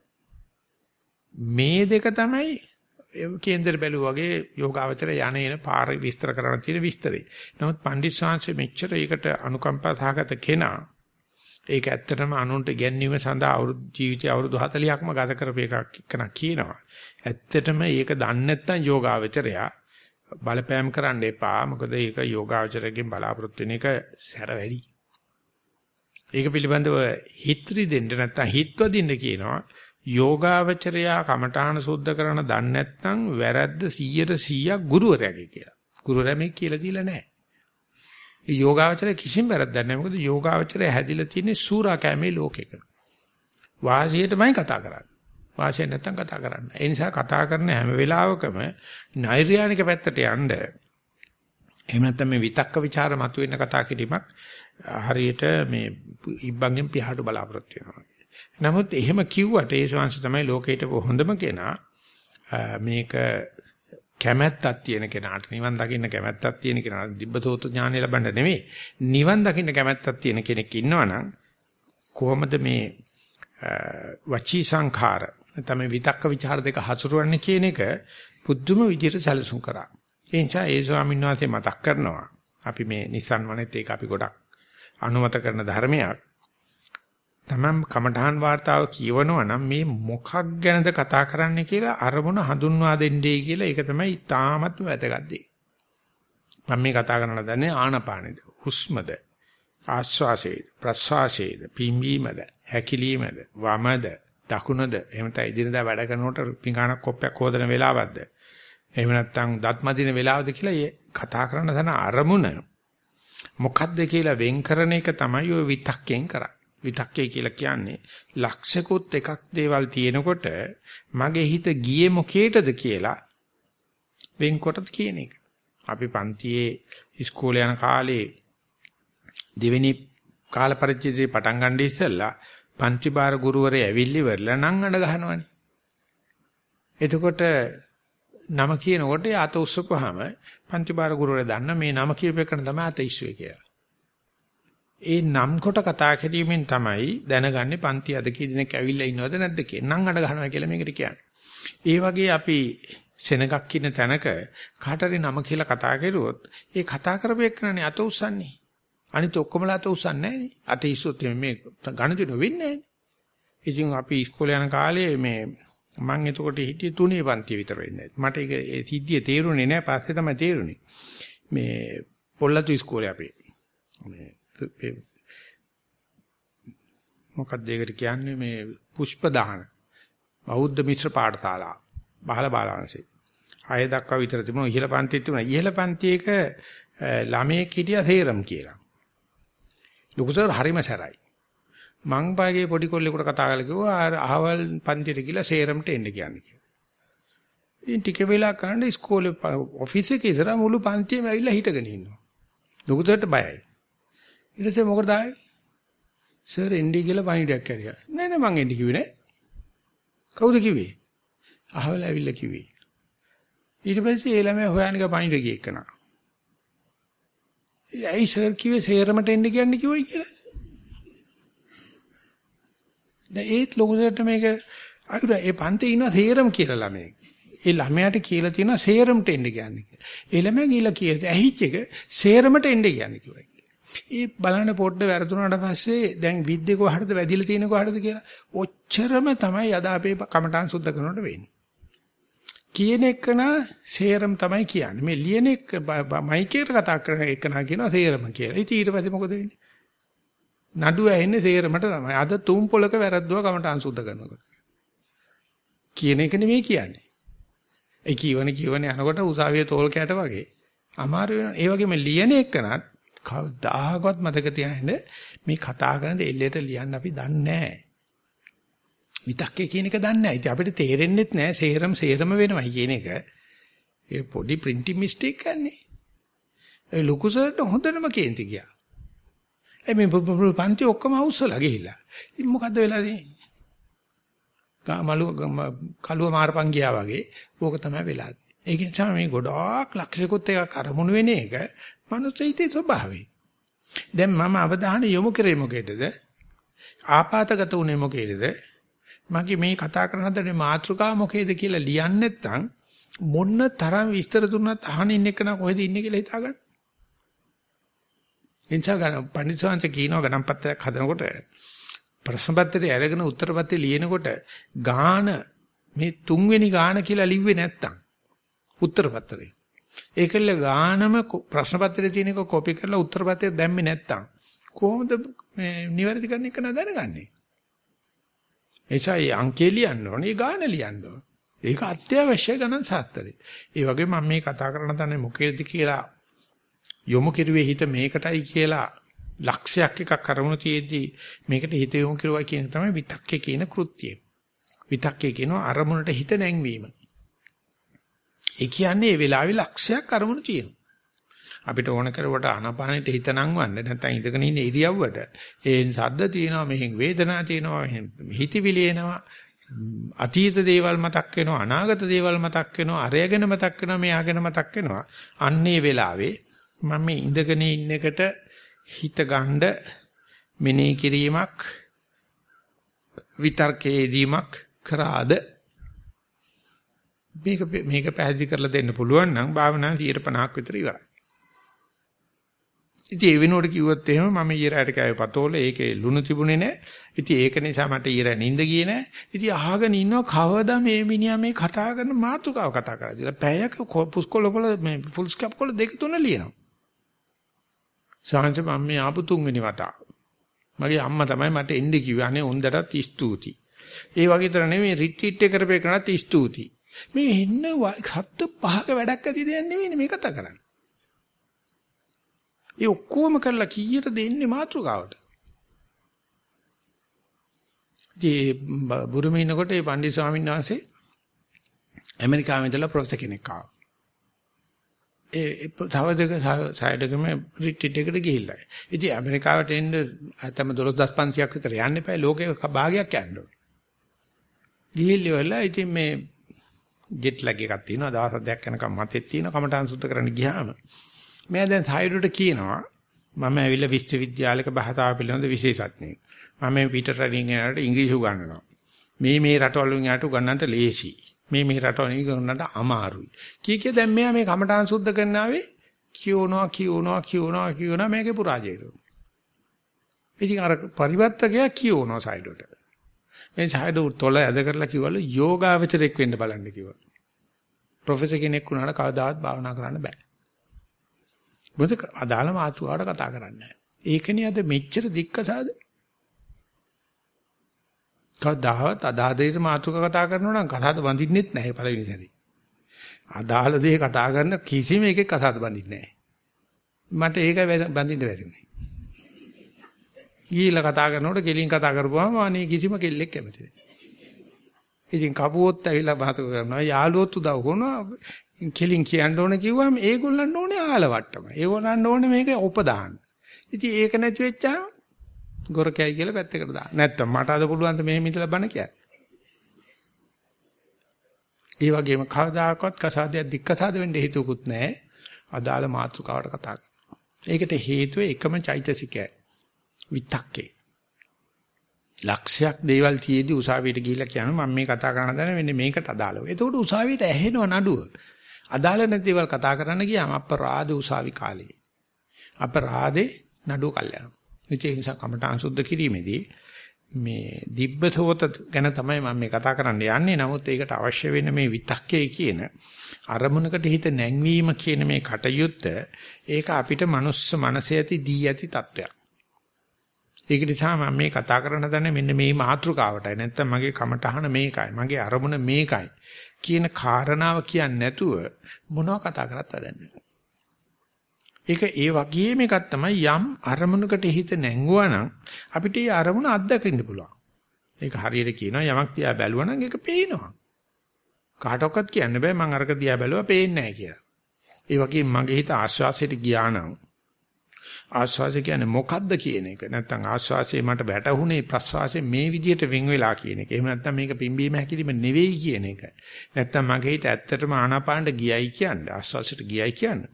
මේ දෙක තමයි කේන්දර බැලුවා වගේ යෝගාවචර යන එන පාර විස්තර කරන්න තියෙන විස්තරේ. නමුත් පණ්ඩිත් ශාන්සේ මෙච්චර ඒකට අනුකම්පා සහගත කෙනා ඒක ඇත්තටම අනුන්ට ගැන්වීම සඳහා අවුරුදු ජීවිතය අවුරුදු 40ක්ම ගත කරපු එකක් එක්කන කියනවා. ඇත්තටම ඒක දන්නේ නැත්නම් යෝගාවචරයා බලපෑම් කරන්න එපා. මොකද ඒක යෝගාවචරයෙන් බලාපොරොත්තු වෙන එක සැර වැඩි. ඒක පිළිබඳව හිත්‍රි දෙන්න නැත්නම් හිත්වදින්න කියනවා. යෝගාවචරයා කමඨාන සුද්ධ කරන දන්නේ නැත්නම් වැරද්ද 100ට 100ක් ගුරුවරයාගේ කියලා. ගුරුවරයා මේ කියලා දීලා නැහැ. ඒ යෝගාවචරය කිසිම වැරද්දක් නැහැ. මොකද යෝගාවචරය හැදිලා තියෙන්නේ සූරා කැමේ ලෝකෙක. වාසියටමයි කතා කරන්නේ. වාසිය නැත්තම් කතා කරන්න. ඒ නිසා කතා කරන හැම වෙලාවකම නෛර්යානික පැත්තට යන්න එහෙම නැත්නම් මේ විතක්ක ਵਿਚාර මතුවෙන්න කතා කිරීමක් හරියට මේ ඉබ්බන්ගෙන් පියාට බලාපොරොත්තු වෙනවා. නමුත් එහෙම කිව්වට ඒ ශාංශ තමයි ලෝකේට හොඳම කෙනා මේක කැමැත්තක් තියෙන කෙනාට නිවන් දකින්න කැමැත්තක් තියෙන කෙනාට දිබ්බතෝත ඥානය ලබන්න නෙමෙයි නිවන් දකින්න කැමැත්තක් තියෙන කෙනෙක් ඉන්නවනම් කොහොමද මේ වචී සංඛාර තමයි විතක්ක ਵਿਚාර දෙක හසුරුවන්නේ කියන එක පුදුම විදිහට සැලසුම් කරා. ඒ නිසා ඒ ස්වාමීන් වහන්සේ මතක් කරනවා අපි මේ Nissan වනෙත් ඒක අපි ගොඩක් අනුමත කරන ධර්මයක්. තමන් කමඨහන් වාර්තාව කියවනවා නම් මේ මොකක් ගැනද කතා කරන්න කියලා අරමුණ හඳුන්වා දෙන්නේ කියලා ඒක තමයි තාමත් වැදගත් දේ. මම මේ කතා කරන්න දන්නේ ආනපානෙද හුස්මද ආශ්වාසයේද ප්‍රශ්වාසයේද පිම්බීමද හැකිලීමද වමද දකුණද? එහෙම නැත්නම් ඉදිරියදා වැඩ කරනකොට පිඟානක් කොප්පයක් හොදන වෙලාවක්ද? එහෙම නැත්නම් දත් මදින වෙලාවද කියලා කතා කරන්න තන අරමුණ මොකද්ද කියලා වෙන් කරන එක තමයි ඔය විතක්කෙන් කරන්නේ. විතක්කේ කියලා කියන්නේ ලක්ෂිකුත් එකක් දේවල් තියෙනකොට මගේ හිත ගියේ මොකේටද කියලා වෙන්කොටත් කියන එක. අපි පන්තියේ ඉස්කෝලේ යන කාලේ දෙවෙනි කාල පරිච්ඡේදයේ පටන් ගන්න ඉස්සෙල්ලා පන්ති බාර ගුරුවරයා ඇවිල්ලි වෙරලා නම් අඬ ගහනවනේ. එතකොට නම කියනකොට අත උස්සපුවාම පන්ති බාර ගුරුවරයා දන්න මේ නම කියපේකන තමයි අත ඉස්සුවේ කියලා. ඒ නම් කොට කතා කිරීමෙන් තමයි දැනගන්නේ පන්ති අද කී දෙනෙක් ඇවිල්ලා ඉන්නවද නැද්ද කියලා. නම් අඩ ගන්නවා කියලා මේකට කියන්නේ. ඒ වගේ අපි සෙනගක් ඉන්න තැනක කාටරි නම කියලා කතා කරුවොත් ඒ කතා කරපේකනේ අත උස්සන්නේ. අනිත ඔක්කොමලා අත උස්සන්නේ නැහනේ. අත ඉස්සොත් මේ ගණදින වෙන්නේ නැහනේ. ඉතින් අපි ඉස්කෝලේ යන කාලේ මේ මම එතකොට හිටියේ තුනේ පන්ති විතර වෙන්නේ. මට ඒක ඒ සිද්ධිය තේරුනේ නැහැ. පස්සේ තමයි තේරුනේ. මේ පොල්ලතු ඉස්කෝලේ අපේ. මේ මොකක්ද ඒකට කියන්නේ? මේ පුෂ්ප දාන. බෞද්ධ මිශ්‍ර පාඨශාලා. බහල බාලාංශේ. හය දක්වා විතර තිබුණා. ඉහළ පන්තියේ තිබුණා. ඉහළ පන්තියේක ළමයෙක් හිටියා තේරම් කියලා. ලොකු සර් හරිම සැරයි. මං පාගේ පොඩි කොල්ලෙකුට කතා කරලා කිව්වා අහවල් පන්තියට ගිහලා සේරම්ට එන්න කියන්නේ කියලා. ඉතින් ටික වෙලා කරන්න ඉස්කෝලේ ඔෆිස් එකේ ඉස්සරහ මුළු පන්තියම ඇවිල්ලා හිටගෙන ඉන්නවා. ලොකු සර්ට බයයි. ඊට පස්සේ මොකද ආවේ? සර් එන්ඩි කියලා පණිඩයක් කරියා. නෑ නෑ මං එන්ඩි කිව්වේ නෑ. කවුද කිව්වේ? අහවල ඇවිල්ලා කිව්වේ. ඊට පස්සේ ඒ ළමයා හොයන්නේ පණිඩ ගිය එකනා. ඇයි සර් කිව්වේ සේරමට එන්න කියන්නේ කිව්වයි කියලා? දැන් ඒත් ලොකුසරට මේක අයුර ඒ පන්තේ ඉන්න සේරම කියලා ළමයෙක්. ඒ ළමයාට කියලා තියෙනවා සේරමට එන්න කියන්නේ කියලා. ඒ ළමයා ගිහලා කියද ඇහිච් එක සේරමට එන්න කියන්නේ කිව්වයි. ඒ බලන්න පොඩ්ඩ වැරදුනාට පස්සේ දැන් විද්දේ කොහටද වැදිලා තියෙන කොහටද කියලා ඔච්චරම තමයි අද අපේ කමඨාන් සුද්ධ කරනකොට වෙන්නේ. කියන එකන සේරම තමයි කියන්නේ. මේ ලියන එක මයිකේට කතා කරන එකන කියනවා සේරම කියලා. ඉතින් ඊට පස්සේ මොකද වෙන්නේ? නඩුව ඇහෙන්නේ සේරමට තමයි. අද තුම් පොලක වැරද්දුව කමඨාන් සුද්ධ කරනකොට. කියන එක නෙමෙයි කියන්නේ. ඒ කියවන කියවන යනකොට උසාවියේ තෝල් කැට වගේ අමාරු වෙනවා. ඒ වගේම ලියන එකනත් කවදාහක්වත් මතක තියාගන්න මේ කතා කරන දේ එල්ලේට ලියන්න අපි දන්නේ නැහැ. විතක්කේ කියන එක දන්නේ නැහැ. ඉතින් අපිට තේරෙන්නෙත් නැහැ සේරම සේරම වෙනවයි කියන එක. ඒ පොඩි printing mistake ගන්නෙ. ඒ ලොකු සර්ට හොඳටම කේන්ති ගියා. ඒ මේ පන්ති ඔක්කොම අවුස්සලා ගිහිල්ලා. ඉතින් මොකද්ද වෙලා තියෙන්නේ? ගාමලු කලුව මාරපන් ගියා වගේ ඕක තමයි වෙලා තියෙන්නේ. ඒක නිසා මේ ගොඩාක් ලක්ෂිකුත් එකක් අරමුණු වෙන එක මනුස්ස හිතේ ස්වභාවය. දැන් මම අවධානය යොමු කරේ මොකේදද? ආපాతගත උනේ මොකේදද? මගේ මේ කතා කරන හදනේ මාතෘකාව මොකේද කියලා ලියන්නේ නැත්නම් මොන්න තරම් විස්තර දුන්නත් අහන ඉන්න එක නා කොහෙද ඉන්නේ කියලා හිතාගන්න. එනිසා ගන්න පඬිස්සංශ කියනවා ගණන් පත්‍රයක් හදනකොට ප්‍රශ්න පත්‍රය අරගෙන උත්තර පත්‍රය ලියනකොට ගාන මේ තුන්වෙනි ගාන කියලා ලිව්වේ නැත්තම් උත්තර පත්‍රේ. ඒකල ගානම ප්‍රශ්න පත්‍රයේ තියෙන එක කොපි කරලා උත්තර පත්‍රයට දැම්මේ නැත්තම් කොහොමද මේ නිවැරදි කරන්න එක නදනගන්නේ? එසයි අංකේ ලියන්න ඕනේ ගාන ලියන්න ඕනේ. ඒක අත්‍යවශ්‍ය ගණන් ශාස්ත්‍රය. ඒ වගේ මම මේ කතා කරන තැන මොකේද කියලා යොමු කෙරුවේ හිත මේකටයි කියලා ලක්ෂයක් එකක් කරමුණු තියේදී මේකට හිත යොමු කරුවා කියන තමයි විතක්කේ කියන කෘත්‍යය. විතක්කේ කියනවා අරමුණට හිත නැංවීම. ඒ කියන්නේ මේ වෙලාවේ ලක්ෂයක් අරමුණු තියෙනවා. අපිට ඕන කරුවට ආනාපානෙට හිත නංවන්න නැත්නම් ඉඳගෙන ඉන්න ඉරියව්වට. ඒ සද්ද තියෙනවා මෙහෙන් වේදනා තියෙනවා මෙහෙන් හිතවිලි එනවා. අතීත දේවල් මතක් වෙනවා අනාගත දේවල් මතක් වෙනවා අරයගෙන මතක් වෙනවා මෙයාගෙන මතක් වෙනවා. අන්නේ වෙලාවේ මම මේ ඉඳගෙන ඉන්න එකට හිත ගන්න මෙනෙහි කිරීමක් විතර්කයේදීමක් කරාද මේක මේක පැහැදිලි කරලා දෙන්න පුළුවන් නම් භාවනා 150ක් විතර ඉවරයි. ඉතින් ඒ වෙනුවට කිව්වොත් එහෙම මම ඊරාට කෑවේ පතෝල ඒකේ ලුණු තිබුණේ නැහැ. ඉතින් ඒක නිසා මට ඊරා නිින්ද ගියේ නැහැ. ඉතින් අහගෙන ඉන්නවා කවදා මේ මිනිහා මේ කතා කරන මාතෘකාව කතා කරලා පැයක පුස්කොළ වල මේ ෆුල් ස්කැප් වල දෙක තුන ලියනවා. සාංශ මම මේ ආපු තුන්වෙනි වතාව. මගේ අම්මා තමයි මට එන්න කිව්වේ. අනේ උන්දටත් ස්තුතියි. ඒ වගේ තර නෙමෙයි රිට්‍රීට් එක කරපේ කරනත් ස්තුතියි. මේ ඉන්න හත්ත පහක වැඩක් ඇති දෙයක් නෙවෙයි මේ කතා කරන්නේ. ඒ ඔක්කොම කරලා කීයට දෙන්නේ මාතෘකාවට. ඉතින් බුරුමේ ඉනකොට ඒ පණ්ඩිත ස්වාමීන් වහන්සේ ඇමරිකාවෙන් ඉඳලා ප්‍රොෆෙසර් කෙනෙක් ආවා. ඒ තව දෙක සයිඩකම රිට්‍රීට් එකට ගිහිල්ලා. ඉතින් ඇමරිකාවට එන්න තම 12500ක් විතර යන්න එපා ලෝකේ භාගයක් යන්න ඕනේ. ගිහිල්ලා ඉතින් මේ ජෙට් ලැග් එකක් තියෙනවා දවස් හතක් යනකම් මතෙත් තියෙන කමටහන් සුද්ධ කරන්න ගියාම මෙයා දැන් සයිඩට කියනවා මම ඇවිල්ලා විශ්වවිද්‍යාලයක භාෂාව පිළිබඳ විශේෂඥයෙක්. මම මේ පීටර් රඩින් යනට ඉංග්‍රීසි උගන්වනවා. මේ මේ රටවල් වලින් යාට උගන්වන්නට ලේසි. මේ මේ රටවල් ඉගෙනන්නට අමාරුයි. කී කිය දැන් මෙයා මේ කමඨාන් සුද්ධ කරනාවේ කියවනවා කියවනවා කියවනවා කියවනවා මේකේ පුරාජයලු. ඉතින් අර පරිවර්තකයා කියවනවා සයිඩට. මේ සයිඩ උතොල ඇද කරලා කිව්වලු යෝගාවචරයක් වෙන්න බලන්න කිව්වා. ප්‍රොෆෙසර් කෙනෙක් වුණාට කවදාවත් භාවනා කරන්න බෑ. මොකද අදාළ මාතෘකාවට කතා කරන්නේ නැහැ. ඒකනේ අද මෙච්චර දික්කසාද කවදාවත් අදාදේට මාතෘක කතා කරනවා නම් කතාවද බඳින්නෙත් නැහැ පළවෙනි සැරේ. අදාළ දේ කතා කරන කිසිම එකෙක් කතාවද බඳින්නේ නැහැ. මට ඒක බඳින්න බැරි වුණේ. ගිහිල්ලා කතා කරනකොට කෙලින් කතා කරපුවාම අනේ කිසිම කෙල්ලෙක් කැමති නැහැ. ඉතින් කපුවොත් ඇවිල්ලා මාතෘක කරනවා යාළුවොත් උදව් කරනවා කෙලින් කියන්න ඕන කිව්වම ඒගොල්ලන්ට ඕනේ ආලවට්ටම. ඒගොල්ලන්ට ඕනේ මේක උපදාන්න. ඉතින් ඒක නැති වෙච්චාම ගොරකැයි කියලා පැත්තකට දාන්න. නැත්තම් මට අද පුළුවන් ද මෙහෙම ඉඳලා බණ කියන්න. ඒ වගේම කවදාකවත් කසාදයක් දික්කසාද වෙන්න හේතුකුත් නැහැ. අදාළ මාතෘකාවට කතා කරනවා. ඒකට හේතුව එකම චෛතසිකයයි. විතක්කේ. ලක්ෂයක් දේවල් තියේදී උසාවියට ගිහිල්ලා කියනවා මම මේ කතා කරන දන්නේ මෙන්න මේකට අදාළව. එතකොට උසාවියට ඇහෙනව නඩුව. අදාළ නැති දේවල් කතා කරන්න ගියාම අපරාධ උසාවි කාලේ. අපරාධේ නඩුව කල්යනවා. ඒ නිසා කමඨාන් සුද්ධ කිරීමේදී මේ දිබ්බසෝත ගැන තමයි මම මේ කතා කරන්න යන්නේ. නමුත් ඒකට අවශ්‍ය වෙන මේ විතක්කේ කියන අරමුණකට හිත නැංවීම කියන මේ කටයුත්ත ඒක අපිට මනුස්ස මනසේ ඇති දී ඇති తত্ত্বයක්. ඒක නිසා මම මේ කතා කරන්න දන්නේ මෙන්න මේ මාතෘකාවටයි. නැත්තම් මගේ කමටහන මේකයි. මගේ අරමුණ මේකයි. කියන කාරණාව කියන්නේ නැතුව මොනව කතා කරත් වැඩන්නේ. ඒක ඒ වගේම එකක් තමයි යම් අරමුණකට හිත නැංගුවා නම් අපිට ඒ අරමුණ අත්දකින්න පුළුවන්. ඒක හරියට කියනවා යමක් දිහා බැලුවා නම් ඒක පේනවා. කාටවත් කියන්න බෑ මම අරක දිහා බැලුවා පේන්නේ නැහැ කියලා. ඒ වගේම මගේ හිත ආස්වාසයට ගියා නම් ආස්වාසය කියන්නේ මොකද්ද කියන එක. නැත්තම් ආස්වාසයේ මට වැටහුනේ ප්‍රස්වාසයේ මේ විදිහට වෙන් වෙලා කියන එක. එහෙම නැත්තම් මේක පිම්බීම හැකිලිම නෙවෙයි කියන එක. නැත්තම් මගේ හිත ඇත්තටම ආනාපානට ගියයි කියන්නේ. ආස්වාසයට ගියයි කියන්නේ.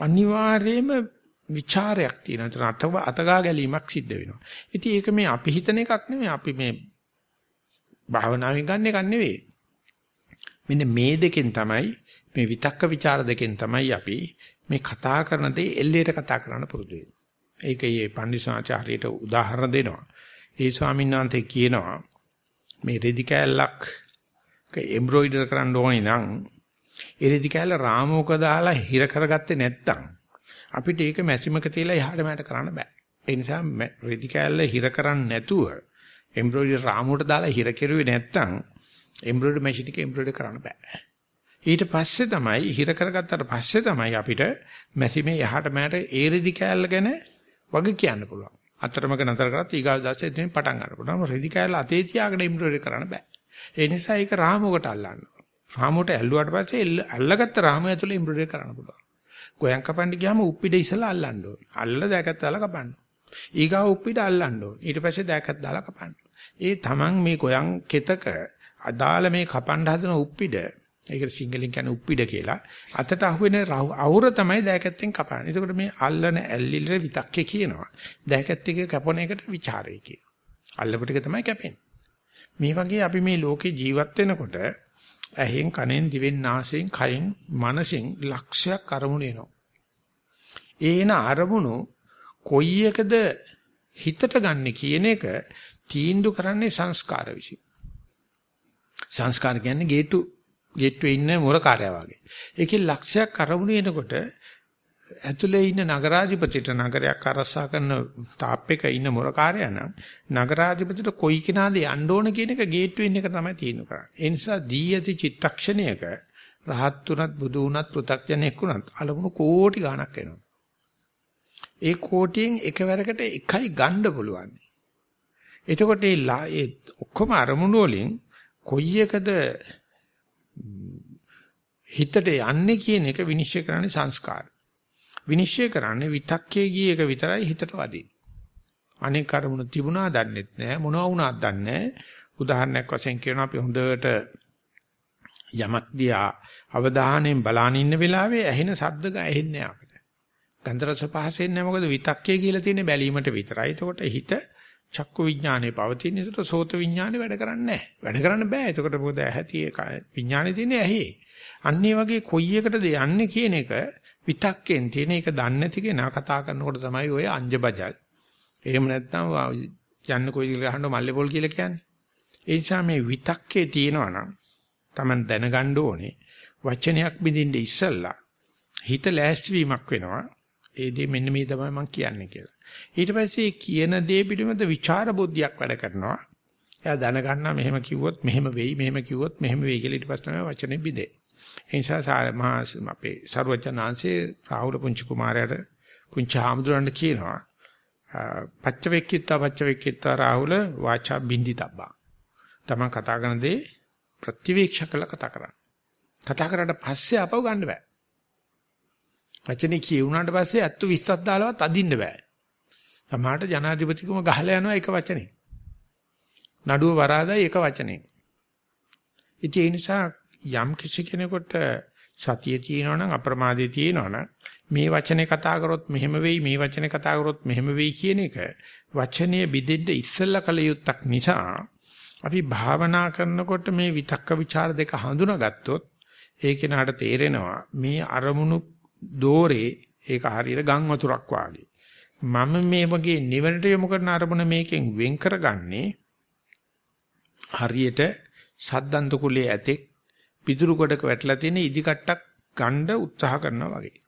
අනිවාර්යයෙන්ම ਵਿਚාරයක් තියෙනවා. අතව අතගා ගැලීමක් සිද්ධ වෙනවා. ඉතින් ඒක මේ අපි හිතන එකක් නෙමෙයි. අපි මේ භාවනාවෙන් ගන්න එකක් නෙවෙයි. මෙන්න මේ දෙකෙන් තමයි මේ විතක්ක ਵਿਚාර දෙකෙන් තමයි අපි මේ කතා කරන දේ එල්ලේට කතා කරන්න පුරුදු වෙන්නේ. ඒක ඊයේ පන්දිසාචාර්යයට උදාහරණ දෙනවා. ඒ ස්වාමීන් වහන්සේ කියනවා මේ රෙදි කෑල්ලක් එම්බ්‍රොයිඩර් කරන්න ඕනේ නම් ඒ රෙදි කෑල්ල රාමෝක දාලා හිර කරගත්තේ නැත්තම් අපිට ඒක මැසිමක තියලා එහාට මෙහාට කරන්න බෑ. ඒ නිසා රෙදි කෑල්ල හිර කරන්නේ නැතුව එම්බ්‍රොයිඩර් රාමුවට දාලා හිර කෙරුවේ නැත්තම් එම්බ්‍රොයිඩර් මැෂින් එකේ එම්බ්‍රොයිඩර් කරන්න බෑ. ඊට පස්සේ තමයි හිර කරගත්තට පස්සේ තමයි අපිට මැසිමේ යහට මෑට ඒ රෙදි කෑල්ල ගැන වගේ කියන්න පුළුවන්. අතරමක නතර කරත් ඊගාව දැස්සේ ඉතින් පටන් ගන්න පුළුවන්. රෙදි කෑල්ල අතේ තියාගෙන එම්බ්‍රොයිඩර් කරන්න බෑ. ඒ නිසා ඒක රාමුවකට අල්ලන්න. රාමුවට ඇල්ලුවාට පස්සේ අල්ලගත්ත රාමුව ඇතුලේ එම්බ්‍රොයිඩර් කරන්න පුළුවන්. ගෝයන් කපන්න ගියාම උප්පිඩ ඉස්සලා අල්ලන්න ඕන. අල්ල දැකත් දාලා කපන්න. ඊගාව උප්පිඩ අල්ලන්න ඕන. ඊට පස්සේ දැකත් දාලා කපන්න. ඒ තමන් මේ ගෝයන් කෙතක අදාළ මේ කපන්න හදන උප්පිඩ ඒකට සිංහලෙන් කියන්නේ උප්පිඩ කියලා. අතට අහුවෙන අවුර තමයි දෑකැත්තෙන් කපන්නේ. එතකොට මේ අල්ලන ඇල්ලිල්ල විතක්කේ කියනවා. දෑකැත්තේ කැපොන එකට ਵਿਚාරය කියනවා. අල්ලපු ටික තමයි කැපෙන්නේ. මේ වගේ අපි මේ ලෝකේ ජීවත් වෙනකොට ඇහෙන් කනෙන් දිවෙන් නාසයෙන් කයෙන් මනසෙන් ලක්ෂයක් අරමුණු එනවා. ඒන අරමුණු කොයි එකද හිතට ගන්න කියන එක තීන්දුව කරන්නේ සංස්කාර විසින්. සංස්කාර කියන්නේ ගේට්ටු ගේට්ටුවේ ඉන්න මොරකාරයා වගේ. ඒකේ ලක්ෂයක් අරමුණු එනකොට ඇතුලේ ඉන්න නගරාධිපතිට නගරයක් අරසා කරන තාප්පෙක ඉන්න මොරකාරයා නම් නගරාධිපතිට කොයි කෙනාද යන්න ඕන කියන එක ගේට්ටුවේ ඉන්න එක තමයි තීන්දුව කරන්නේ. ඒ නිසා දී ඇති චිත්තක්ෂණයක රහත් තුනත් බුදු වුණත් පෘථග්ජනෙක් වුණත් අලමුණු කෝටි ගණක් එනවා. ඒ කෝටියෙන් එකවරකට එකයි ගන්න පුළුවන්. එතකොට ඒ ඔක්කොම අරමුණු වලින් කොයි එකද හිතට යන්නේ කියන එක විනිශ්චය කරන්නේ සංස්කාර. විනිශ්චය කරන්නේ විතක්කේ ගිය එක විතරයි හිතට වදින්නේ. අනෙක් කර්මුණු තිබුණා දන්නෙත් නෑ මොනවා වුණාද දන්නේ උදාහරණයක් වශයෙන් කියනවා අපි හොඳට යමක් දිහා අවධානයෙන් බලාන ඉන්න වෙලාවේ ඇහෙන ශබ්ද ඇහෙන්නේ අපිට. ගන්ධ රස පහසෙන් නෑ මොකද විතක්කේ කියලා තියෙන බැලීමට විතරයි. එතකොට හිත චක්කු විඥානේ පවතින විට සෝත විඥානේ වැඩ කරන්නේ නැහැ. වැඩ කරන්න බෑ. එතකොට මොකද ඇහැටි විඥානේ තියෙන්නේ ඇහි. අන්න ඒ වගේ කොයි එකටද යන්නේ කියන එක විතක්කෙන් තියෙන එක දන්නේ නැති කෙනා කතා කරනකොට තමයි ඔය අංජබජල්. එහෙම නැත්නම් යන්න කොයි විදිහට ගහන්න මල්ලේපොල් කියලා කියන්නේ. ඒ නිසා මේ විතක්කේ තියෙනවා නම් Taman දැනගන්න ඕනේ වචනයක් බින්දින්න ඉස්සල්ලා හිත ලෑස්ති වීමක් වෙනවා. ඒ දේ මෙන්න මේ තමයි මම කියන්නේ කියලා. ඊට පස්සේ කියන දේ පිළිබඳ විචාර බුද්ධියක් වැඩ කරනවා. එයා දැනගන්නා මෙහෙම කිව්වොත් මෙහෙම වෙයි මෙහෙම කිව්වොත් මෙහෙම වෙයි කියලා ඊට පස්සේ තමයි වචනේ බිඳේ. ඒ නිසා මහා අපේ ਸਰවඥාන්සේ රාහුල පුංචි කුමාරයාට පුංචි ආම්දුරන්ට කියනවා පච්චවෙක්කිත්තා පච්චවෙක්කිත්තා රාහුල වාචා බින්දිතබ්බා. තමන් කතා කරන දේ ප්‍රතිවීක්ෂ කළ කතා කරන්න. කතා කරාට පස්සේ අපව ගන්න බෑ. වචනේ කියුණාට පස්සේ අත්තු 20ක් දාලවත් අදින්න බෑ. සමහරට ජනාධිපතිකම ගහලා යනවා එක වචනේ. නඩුව වරාදයි එක වචනේ. ඉතින් ඒ නිසා යම් කිසි කෙනෙකුට සතිය තියෙනවා නම් අප්‍රමාදයේ තියෙනවා නම් මේ වචනේ කතා කරොත් මෙහෙම වෙයි මේ වචනේ කතා කරොත් මෙහෙම වෙයි කියන එක වචනය බෙදෙන්න ඉස්සෙල්ලා කල යුත්තක් නිසා අපි භාවනා කරනකොට මේ විතක්ක ਵਿਚාර දෙක හඳුනාගත්තොත් ඒ කෙනාට තේරෙනවා මේ අරමුණු දෝරේ ඒක හරියට ගම් වතුරක් වාගේ මම මේ වගේ නිවනට යොමු කරන අරමුණ මේකෙන් වෙන් කරගන්නේ හරියට සද්දන්ත කුලයේ ඇතෙක් පිදුරු කොටක වැටලා තියෙන ඉදි කට්ටක් ගන්න උත්සාහ කරනවා වගේ.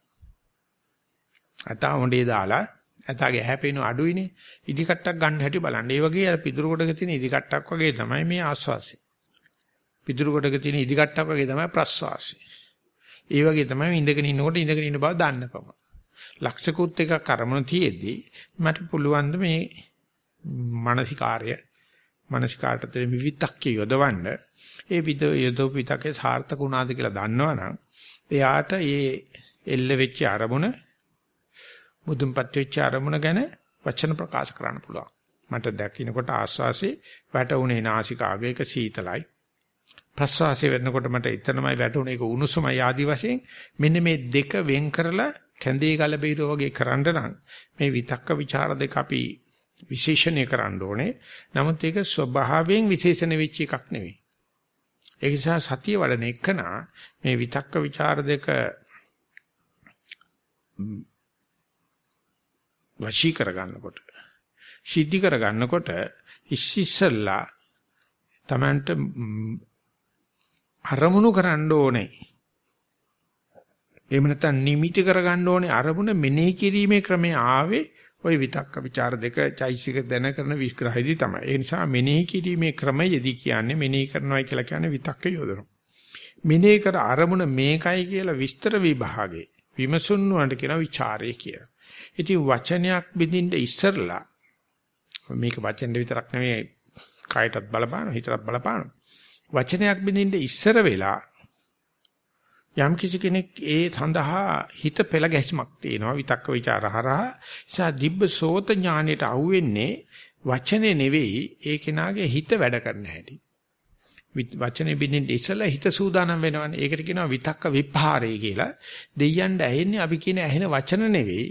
අතා හොඬේ දාලා ඇතාගේ හැපෙන අඩුයිනේ ඉදි කට්ටක් ගන්න හැටි බලන්න. ඒ වගේ අර පිදුරු කොටක තියෙන ඉදි කට්ටක් වගේ තමයි මේ ආස්වාසය. පිදුරු කොටක තියෙන ඉදි කට්ටක් වගේ තමයි ප්‍රස්වාසය. ඒ වගේ තමයි ඉඳගෙන ඉන්නකොට ඉඳගෙන ඉන්න බව දන්නකම. ලක්ෂිකුත් එකක් අරමුණ තියේදී මට පුළුවන් මේ මානසිකාර්ය මානසිකාර්යතර විවිතක්කේ යොදවන්න ඒ විද යොදව විතකේ සාර්ථක වුණාද කියලා දන්නවනම් එයාට ඒ එල්ල වෙච්ච අරමුණ මුදුන්පත් වෙච්ච අරමුණ ගැන වචන ප්‍රකාශ කරන්න පුළුවන්. මට දකින්නකොට ආස්වාසේ වැටුනේ නාසිකාගයක සීතලයි. ප්‍රස්වාසයේ වෙනකොට මට එතනමයි වැටුනේ ඒක උණුසුමයි ආදි වශයෙන් මෙන්න මේ දෙක වෙන් කරලා කැඳේ ගල බීරෝ වගේ කරන්න නම් මේ විතක්ක ਵਿਚාර දෙක අපි විශේෂණය කරන්න ඕනේ. නමුත් ඒක ස්වභාවයෙන් විශේෂණ වෙච්ච එකක් නෙවෙයි. ඒ නිසා සතිය වඩන එකනා මේ විතක්ක ਵਿਚාර දෙක වශී කරගන්නකොට සිද්ධි කරගන්නකොට ඉස්සිස්සලා තමන්ට අරමුණු කරන්න ඕනේ එහෙම නැත්නම් නිමිති කරගන්න ඕනේ අරමුණ මෙනෙහි කිරීමේ ක්‍රමය ආවේ ওই විතක්ක ਵਿਚාර දෙක චෛසික දැන කරන විස්ග්‍රහයේදී තමයි. ඒ නිසා මෙනෙහි කිරීමේ ක්‍රමයේදී කියන්නේ මෙනෙහි කරනවා කියලා කියන්නේ විතක්ක යොදනවා. මෙනෙහි කර අරමුණ මේකයි කියලා විස්තර විභාගේ විමසුන්නුවන්ට කියන ਵਿਚාරය කියලා. ඉතින් වචනයක් බෙදින්න ඉස්සරලා මේක වචන විතරක් නෙමෙයි කායටත් බලපානවා හිතටත් බලපානවා. වචනයක් බෙදින්න ඉස්සර වෙලා යම් කිසි කෙනෙක් ඒ සඳහා හිත පෙළ ගැස්මක් තියෙනවා විතක්ක ਵਿਚාර හරහා. නිසා දිබ්බ සෝත ඥානෙට අහුවෙන්නේ වචනේ නෙවෙයි ඒ කෙනාගේ හිත වැඩ කරන හැටි. වචනේ බින්දින් ඉස්සලා හිත සූදානම් වෙනවනේ. ඒකට කියනවා විතක්ක විපහාරය කියලා. දෙයයන්ට ඇහෙන්නේ අපි කියන ඇහෙන වචන නෙවෙයි.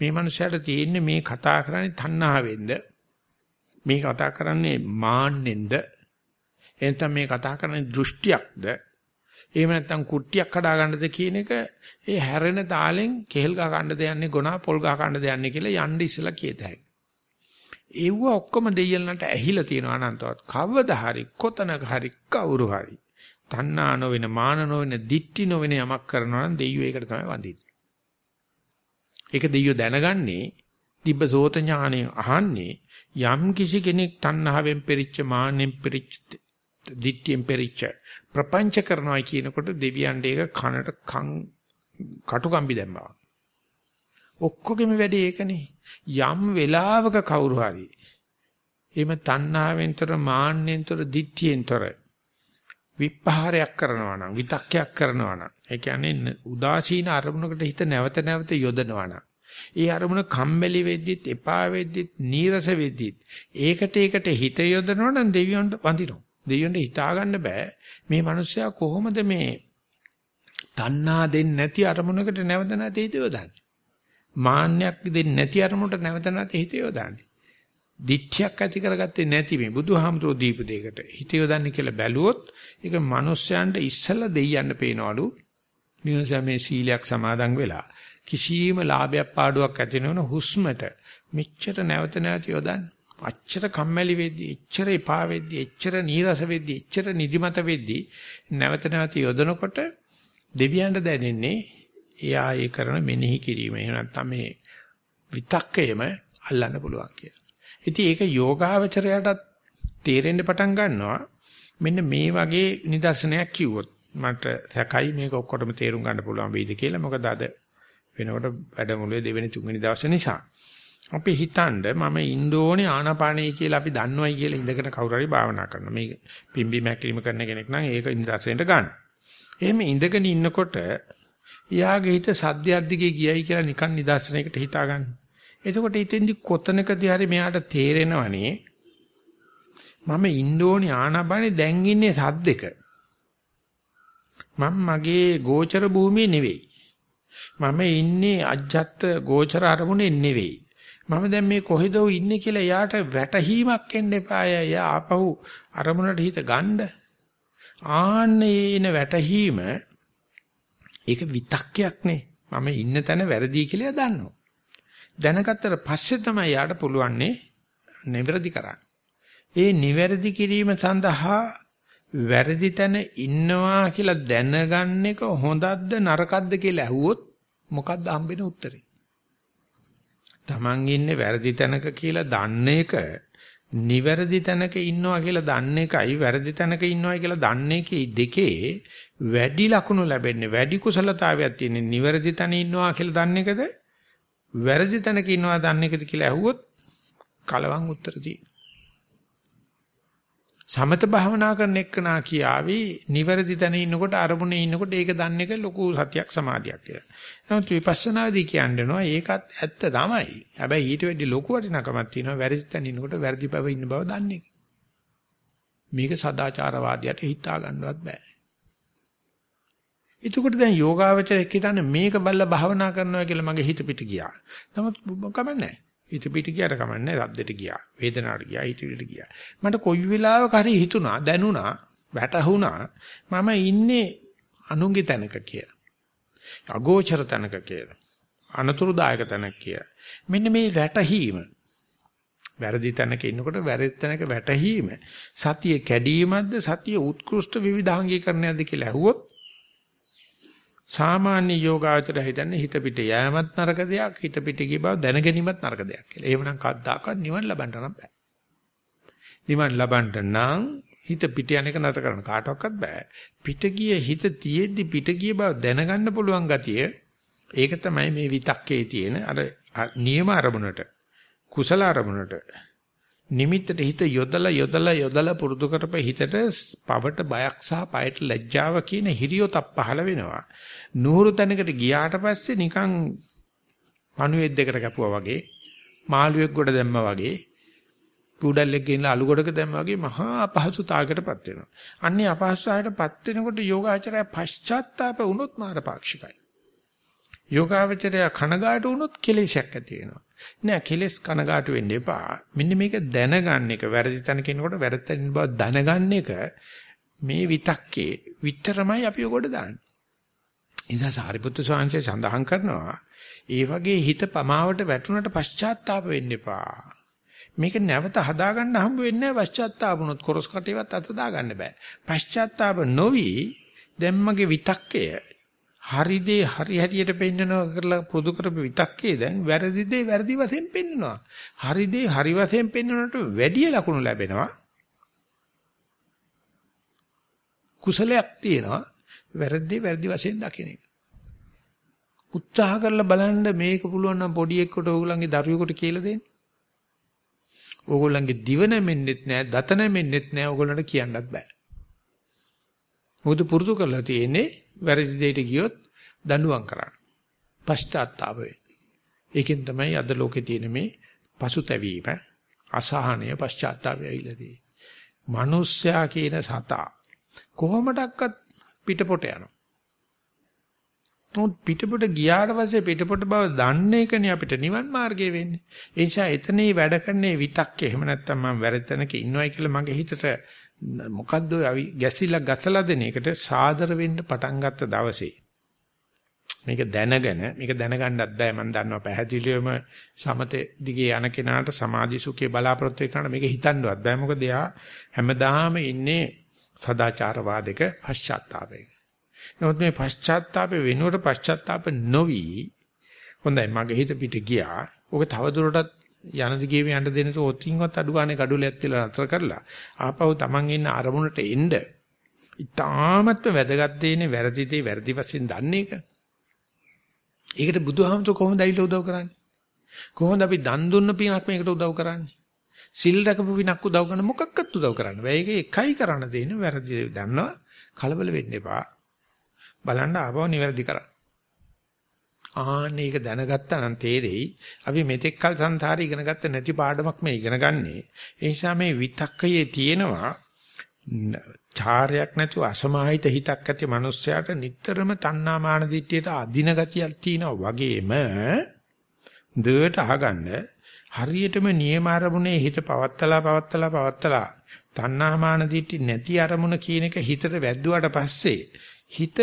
මේ මනුස්සයාට තියෙන්නේ මේ කතා කරන්නේ තණ්හාවෙන්ද? මේ කතා කරන්නේ මාන්නෙන්ද? එතන මේ කතා කරන්නේ දෘෂ්ටියක්ද? එහෙම නැත්නම් කුට්ටියක් කඩා ගන්නද කියන එක ඒ හැරෙන තාලෙන් කෙහෙල් ගහ ගන්නද යන්නේ ගොනා පොල් ගහ ගන්නද යන්නේ කියලා යන්න ඉස්සලා කියත හැකියි. ඒව ඔක්කොම දෙයයන්ට ඇහිලා තියෙනවා අනන්තවත්. කවදා හරි කොතනක හරි කවුරු හරි තණ්හා නොවෙන මාන නොවෙන දික්ටි නොවෙන යමක් කරනවා නම් දෙයියෝ ඒකට තමයි වඳින්නේ. ඒක දෙයියෝ දැනගන්නේ දිබ්බසෝත ඥාණයෙන් අහන්නේ යම් කිසි කෙනෙක් තණ්හාවෙන් පෙරිච්ච මාන්නෙන් පෙරිච්ච දිට්ඨියෙන් පෙරිච්ච ප්‍රපංච කරනවා කියනකොට දෙවියන්ට ඒක කනට කන් කටුකම්බි දැම්මා. ඔක්කොගෙම වැඩේ ඒකනේ. යම් වෙලාවක කවුරු හරි එහෙම තණ්හාවෙන්තර මාන්නෙන්තර දිට්ඨියෙන්තර විපහාරයක් කරනවා නම් විතක්කයක් කරනවා නම් ඒ කියන්නේ උදාසීන අරමුණකට හිත නැවත නැවත යොදනවා නම් ඒ අරමුණ කම්මැලි වෙද්දිත් එපා වෙද්දිත් නීරස වෙද්දිත් ඒකට ඒකට හිත යොදනවා නම් දෙවියන්ට වඳිනවා දෙයියන්ට හිතා ගන්න බෑ මේ මිනිස්සයා කොහොමද මේ තණ්හා දෙන්නේ නැති අරමුණකට නැවත නැති හිත යොදන්නේ. මාන්නයක් දෙන්නේ නැති අරමුණට නැවත නැති හිත යොදන්නේ. දිට්ඨියක් ඇති කරගත්තේ නැති මේ බුදුහාමුදුරෝ දීප දෙයකට හිත යොදන්නේ කියලා බැලුවොත් ඒක මිනිස්යන්ට ඉස්සලා දෙයියන්න පේනවලු. මිනිසා මේ සීලයක් සමාදන් වෙලා කිසියම් ලාභයක් පාඩුවක් ඇති නොවන හුස්මට මෙච්චර නැවත නැවත යොදන්නේ. අච්චර කම්මැලි වෙද්දි, එච්චර එපා වෙද්දි, එච්චර නීරස වෙද්දි, එච්චර නිදිමත වෙද්දි නැවත නැවත යොදනකොට දෙවියන්ට දැනෙන්නේ එයා ඒ කරන මෙනෙහි කිරීම. එහෙම නැත්නම් මේ විතක්කයම අල්ලන්න පුළුවන් කියලා. ඉතින් ඒක යෝගාවචරයටත් තේරෙන්න පටන් ගන්නවා. මෙන්න මේ වගේ නිදර්ශනයක් කිව්වොත් මට සැකයි මේක ඔක්කොටම තේරුම් ගන්න පුළුවන් වෙයිද කියලා. මොකද අද වෙනකොට වැඩමුළුවේ දෙවෙනි තුන්වෙනි දවසේ නිසා. අපි හිතනද මම ඉන්ඩෝනේ ආනාපානයි කියලා අපි දන්නවයි කියලා ඉඳගෙන කවුරු හරි භාවනා කරනවා. මේ පිම්බි මැකිලිම කරන කෙනෙක් නම් ඒක ඉන්දර්ශනයට ගන්න. එහෙම ඉඳගෙන ඉන්නකොට යාගේ හිත සද්දයක් දිගේ ගියයි කියලා නිකන් නිදර්ශනයකට හිතා ගන්න. එතකොට ඉතින්දි කොතනකදී හරි මෙයාට තේරෙනවනේ මම ඉන්ඩෝනේ ආනාපානේ දැන් ඉන්නේ සද්දෙක. මම මගේ ගෝචර භූමියේ නෙවෙයි. මම ඉන්නේ අජ්ජත් ගෝචර අරමුණේ නෙවෙයි. මම දැන් මේ කොහෙද ඉන්නේ කියලා යාට වැටහීමක් එන්න එපා. යා ආපහු අරමුණට හිත ගන්න. ආන්නේ එන වැටහීම ඒක විතක්කයක් නේ. මම ඉන්න තැන වැරදි කියලා දන්නවා. දැනගත්තට පස්සේ තමයි යාට පුළුවන්නේ නිවැරදි කරන්න. ඒ නිවැරදි කිරීම සඳහා වැරදි තැන ඉන්නවා කියලා දැනගන්න එක හොඳක්ද නරකක්ද කියලා ඇහුවොත් මොකක්ද හම්බෙන උත්තරේ? Taman ඉන්නේ වැරදි තැනක කියලා දන්න එක නිවැරදි තැනක ඉන්නවා කියලා දන්න එකයි වැරදි තැනක ඉන්නවා කියලා දන්න එකේ දෙකේ වැඩි ලකුණු ලැබෙන්නේ වැඩි කුසලතාවයක් තියෙන නිවැරදි තැන ඉන්නවා කියලා දන්න එකද? වැරදි තැනක ඉන්නවා දන්න එකද කියලා ඇහුවොත් කලවම් උත්තර තියෙනවා. සමත භාවනා කරන එක්කනා කියාවි නිවැරදි තැන ඉන්නකොට අරමුණේ ඉන්නකොට ඒක දන්න එක ලොකු සතියක් සමාධියක් කියලා. නමුත් විපස්සනාදී කියන්නේනවා ඒකත් ඇත්ත තමයි. හැබැයි ඊට වැඩි ලොකු වටිනකමක් තියෙනවා වැරදි තැන ඉන්නකොට වැරදි බව ඉන්න බව දන්නේ. මේක සදාචාරවාදියට හිතා ගන්නවත් බෑ. එතකොට දැන් යෝගාවචරයක් හිතන්නේ මේක බල්ලා භාවනා කරනවා කියලා මගේ හිත පිට ගියා. නමුත් කමන්නේ නැහැ. හිත පිට ගියට කමන්නේ රද්දෙට ගියා. වේදනාවට ගියා. හිතවිලට ගියා. මට කොයි වෙලාවක හරි හිතුණා දැනුණා වැටහුණා මම ඉන්නේ අනුන්ගේ තැනක කියලා. අගෝචර තැනක කියලා. අනතුරුදායක තැනක කියලා. මෙන්න මේ වැටහීම. වැරදි තැනක ඉන්නකොට වැරදි තැනක වැටහීම. සතිය කැඩීමක්ද සතිය උත්කෘෂ්ඨ විවිධාංගීකරණයක්ද කියලා ඇහුවොත් සාමාන්‍ය යෝගාචර හිතන්නේ හිත පිට යෑමත් නරක දෙයක් හිත පිට ගිය බව දැනගැනීමත් නරක දෙයක් කියලා. එහෙමනම් කද්දාකවත් නිවන් ලබන්න නම් බෑ. නිවන් ලබන්න නම් හිත පිට යන එක නතර කරන්න කාටවත් බෑ. පිට ගිය හිත තියෙද්දි පිට ගිය බව දැනගන්න පුළුවන් ගතිය ඒක තමයි මේ විතක්කේ තියෙන අර නියම අරමුණට කුසල අරමුණට නිමිත්තට හිත යොදලා යොදලා යොදලා පුරුදු කරප හිතට පවට බයක් සහ පයට ලැජ්ජාව කියන හිරියොතක් පහළ වෙනවා. නూరు තැනකට ගියාට පස්සේ නිකන් පණුවෙක් දෙකට කැපුවා වගේ මාළුවෙක් ගොඩ දැම්මා වගේ කුඩල්ලෙක් ගෙනලා අලු ගොඩක දැම්මා වගේ මහා අපහසුතාවකටපත් වෙනවා. අන්නේ අපහසුතාවයටපත් වෙනකොට යෝගාචරය පශ්චාත්තාප වුණොත් මාර පාක්ෂිකයි. යෝගාචරය කනගාටු වුණොත් කෙලෙසයක් ඇති වෙනවා. නෑ කෙලස් කනගාටු වෙන්න එපා. මෙන්න මේක දැනගන්න එක වැරදි තැන කෙනෙකුට වැරදි තැන බව දැනගන්න එක මේ විතක්කේ විතරමයි අපි ඔකට දාන්නේ. ඉතින් සාරිපුත්තු ස්වාමීන් සඳහන් කරනවා ඒ වගේ හිත පමාවට වැටුණට පශ්චාත්තාප වෙන්න එපා. මේක නැවත හදාගන්න හම්බ වෙන්නේ නැහැ පශ්චාත්තාප වුණොත් කොරස් කටේවත් අත දාගන්න බෑ. පශ්චාත්තාප නොවි දැම්මගේ විතක්කය හරි දේ හරි හැටියට පෙන්නනවා කරලා පුදු කරපු විතක්කේ දැන් වැරදි දේ වැරදි වශයෙන් පෙන්නනවා. හරි දේ හරි වශයෙන් පෙන්නනට වැඩි ලකුණු ලැබෙනවා. කුසලයක් තියෙනවා වැරදි වැරදි වශයෙන් දකින එක. උත්සාහ කරලා බලන්න මේක පුළුවන් නම් පොඩි එක්කට ඕගොල්ලන්ගේ දරුවෙකුට කියලා දෙන්න. ඕගොල්ලන්ගේ දිව නැමෙන්නෙත් නෑ, දත නැමෙන්නෙත් නෑ ඕගොල්ලන්ට කියන්නත් බෑ. මොකද පුරුදු කරලා තියෙන්නේ වැරදි දෙයට ගියොත් දඬුවම් කරන්න. පශ්චාත්තාප වෙන්න. ඒකෙන් තමයි අද ලෝකේ තියෙන මේ පසුතැවීම, අසහනය, පශ්චාත්තාපය ඇවිල්ලා තියෙන්නේ. මිනිස්සයා කියන සතා කොහොමඩක්වත් පිටපොට යනවා. නමුත් පිටපොට ගියාට පස්සේ පිටපොට බව දන්නේ එකනේ අපිට නිවන් මාර්ගය වෙන්නේ. ඒ නිසා එතනේ වැඩ කරන්නේ විතක්කේ. එහෙම නැත්නම් මම වැරදිතනක ඉන්නවයි කියලා මගේ හිතට මොකද්ද ගැසිලා ගසලා දෙන එකට සාදර වෙන්න පටන් ගත්ත දවසේ මේක දැනගෙන මේක දැනගන්නත් බෑ මම දන්නවා පැහැදිලිවම සමතේ දිගේ යන කෙනාට සමාධි සුඛේ බලාපොරොත්තු වෙන මේක හිතන්නවත් බෑ මොකද එයා හැමදාම ඉන්නේ සදාචාරවාදයක පශ්චාත්තාපයක. නමුත් මේ පශ්චාත්තාපේ වෙනුවට පශ්චාත්තාප නොවි හොඳයි මගේ හිත පිට ගියා. ඔක තවදුරටත් යන දිගේ යන්න දෙන තෝත්ින්වත් අඩු ගානේ කඩුලයක් තියලා නතර කරලා ආපහු Taman ඉන්න අරමුණට එන්න ඉතාමත්ම වැදගත් දෙන්නේ වැරදි දේ වැරදි වශයෙන් දන්නේ එක. ඒකට බුදුහාමුදුර කොහොමද ඇවිල්ලා උදව් කරන්නේ? කොහොමද අපි දන් දුන්න පිනක් මේකට උදව් කරන්නේ? සිල් රැකපු පිනක් උදව් කරන මොකක්වත් උදව් කරන්න බෑ. ඒක එකයි කරන්න දෙන්නේ වැරදි දන්නවා කලබල වෙන්න එපා. බලන්න ආපහු නිවැරදි කරන්න. ආන්න ඒක දැනගත්තා නම් තේරෙයි අපි මෙතෙක් කල සංසාරේ ඉගෙන ගත්ත නැති පාඩමක් මේ ඉගෙන ගන්නෙ. ඒ නිසා මේ විතක්කයේ තියෙනවා චාරයක් නැතුව අසමාහිත හිතක් ඇති මිනිස්සයාට නිතරම තණ්හා මාන දිට්ඨියට අදින ගතියක් තියෙනවා වගේම දෙවට අහගන්න හරියටම නියම අරමුණේ හිත පවත්තලා පවත්තලා පවත්තලා තණ්හා මාන දිට්ඨි නැති අරමුණ කියන එක හිතට වැද්දුවාට පස්සේ හිත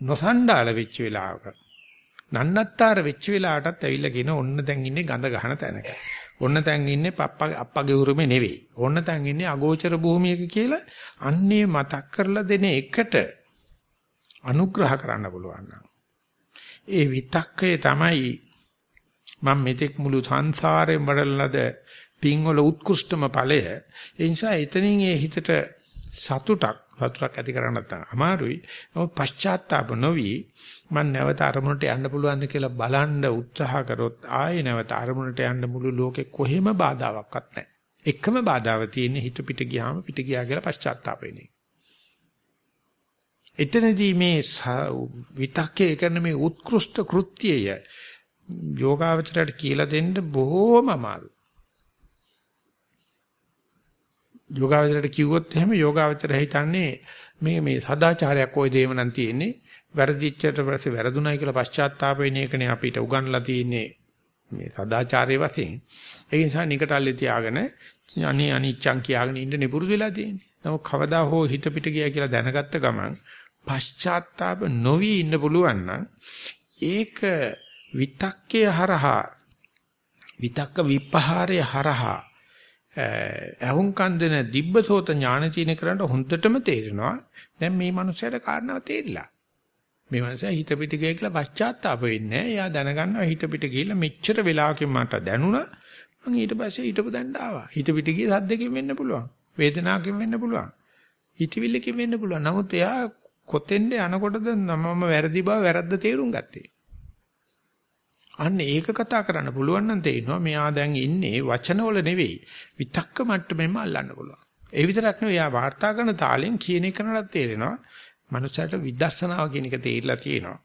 නොසණ්ඩාල වෙච්ච වෙලාවක නන්නත්තර වෙච්ච වෙලාවටත් ඇවිල්ලා කියන ඔන්න දැන් ඉන්නේ ගඳ ගහන තැනක. ඔන්න දැන් ඉන්නේ පප්පා අප්පගේ උරුමේ නෙවෙයි. ඔන්න දැන් ඉන්නේ අගෝචර භූමියක කියලා අන්නේ මතක් කරලා දෙන එකට අනුග්‍රහ කරන්න පුළුවන් ඒ විතක්කය තමයි මම මෙතෙක් මුළු සංසාරයෙන් වඩලනද පින්වල උත්කෘෂ්ඨම ඵලය. ඒ නිසා එතනින් ඒ හිතට සතුටක් සතුටක් ඇති කරගන්න නැත්නම් අමාරුයි. නමුත් පශ්චාත්තාප නොවි මම නැවත අරමුණට යන්න පුළුවන්ද කියලා බලන්න උත්සාහ කරොත් ආයේ නැවත අරමුණට යන්න මුළු ලෝකෙ කොහෙම බාධාවක්වත් නැහැ. එකම බාධාව තියෙන්නේ හිත පිට ගියාම පිට ගියා කියලා පශ්චාත්තාප වෙන්නේ. එතනදී මේ විතක්කේ කරන මේ උත්කෘෂ්ඨ කෘත්‍යය යෝගාවචරයට කියලා දෙන්න බොහොම අමාරුයි. යෝගාවචරයට කිව්වොත් එහෙම යෝගාවචරය හිතන්නේ මේ මේ සදාචාරයක් ওই දේම නම් තියෙන්නේ. වැරදිච්චට පස්සේ වැරදුණයි කියලා පශ්චාත්තාප වෙන එකනේ අපිට උගන්ලා තියෙන්නේ මේ සදාචාරයේ වශයෙන්. ඒ නිසා නිකටල්ලේ තියාගෙන අනි අනිච්චං කියාගෙන ඉන්න නිපුරුදු වෙලා තියෙන්නේ. නමුත් කවදා හෝ හිත පිට ගියා කියලා දැනගත්ත ගමන් පශ්චාත්තාප නොවි ඉන්න පුළුවන් නම් ඒක විතක්කේ හරහා විතක්ක විපහාරය හරහා අහුම්කන් දෙන දිබ්බසෝත ඥාන චීන කරන්ට හොඳටම තේරෙනවා. දැන් මේ මනුස්සයාට කාරණාව තේරිලා. මේ මනුස්සයා හිත පිට ගිය කියලා පශ්චාත්තාප වෙන්නේ එයා දැනගන්නවා හිත පිට ගිහිල්ලා මෙච්චර වෙලාවකින් මට දැනුණා. මං ඊට පස්සේ ඊටපු දැන්න ආවා. හිත පිට ගිය සද්දකින් වෙන්න පුළුවන්. වේදනාවකින් වෙන්න පුළුවන්. හිතවිල්ලකින් වෙන්න පුළුවන්. නමුත් එයා කොතෙන්ද යනකොටද මම වැරදි බව වැරද්ද තේරුම් ගත්තේ. අන්න ඒක කතා කරන්න පුළුවන් නම් තේිනවා මෙයා දැන් ඉන්නේ වචනවල නෙවෙයි විතක්ක මට්ටමෙන්ම අල්ලන්න පුළුවන්. ඒ විතරක් නෙවෙයි යා වාර්තා කරන තාලෙන් කියන එක නට තේරෙනවා. මනුස්සයට විදර්ශනාව කියන එක තේරිලා තියෙනවා.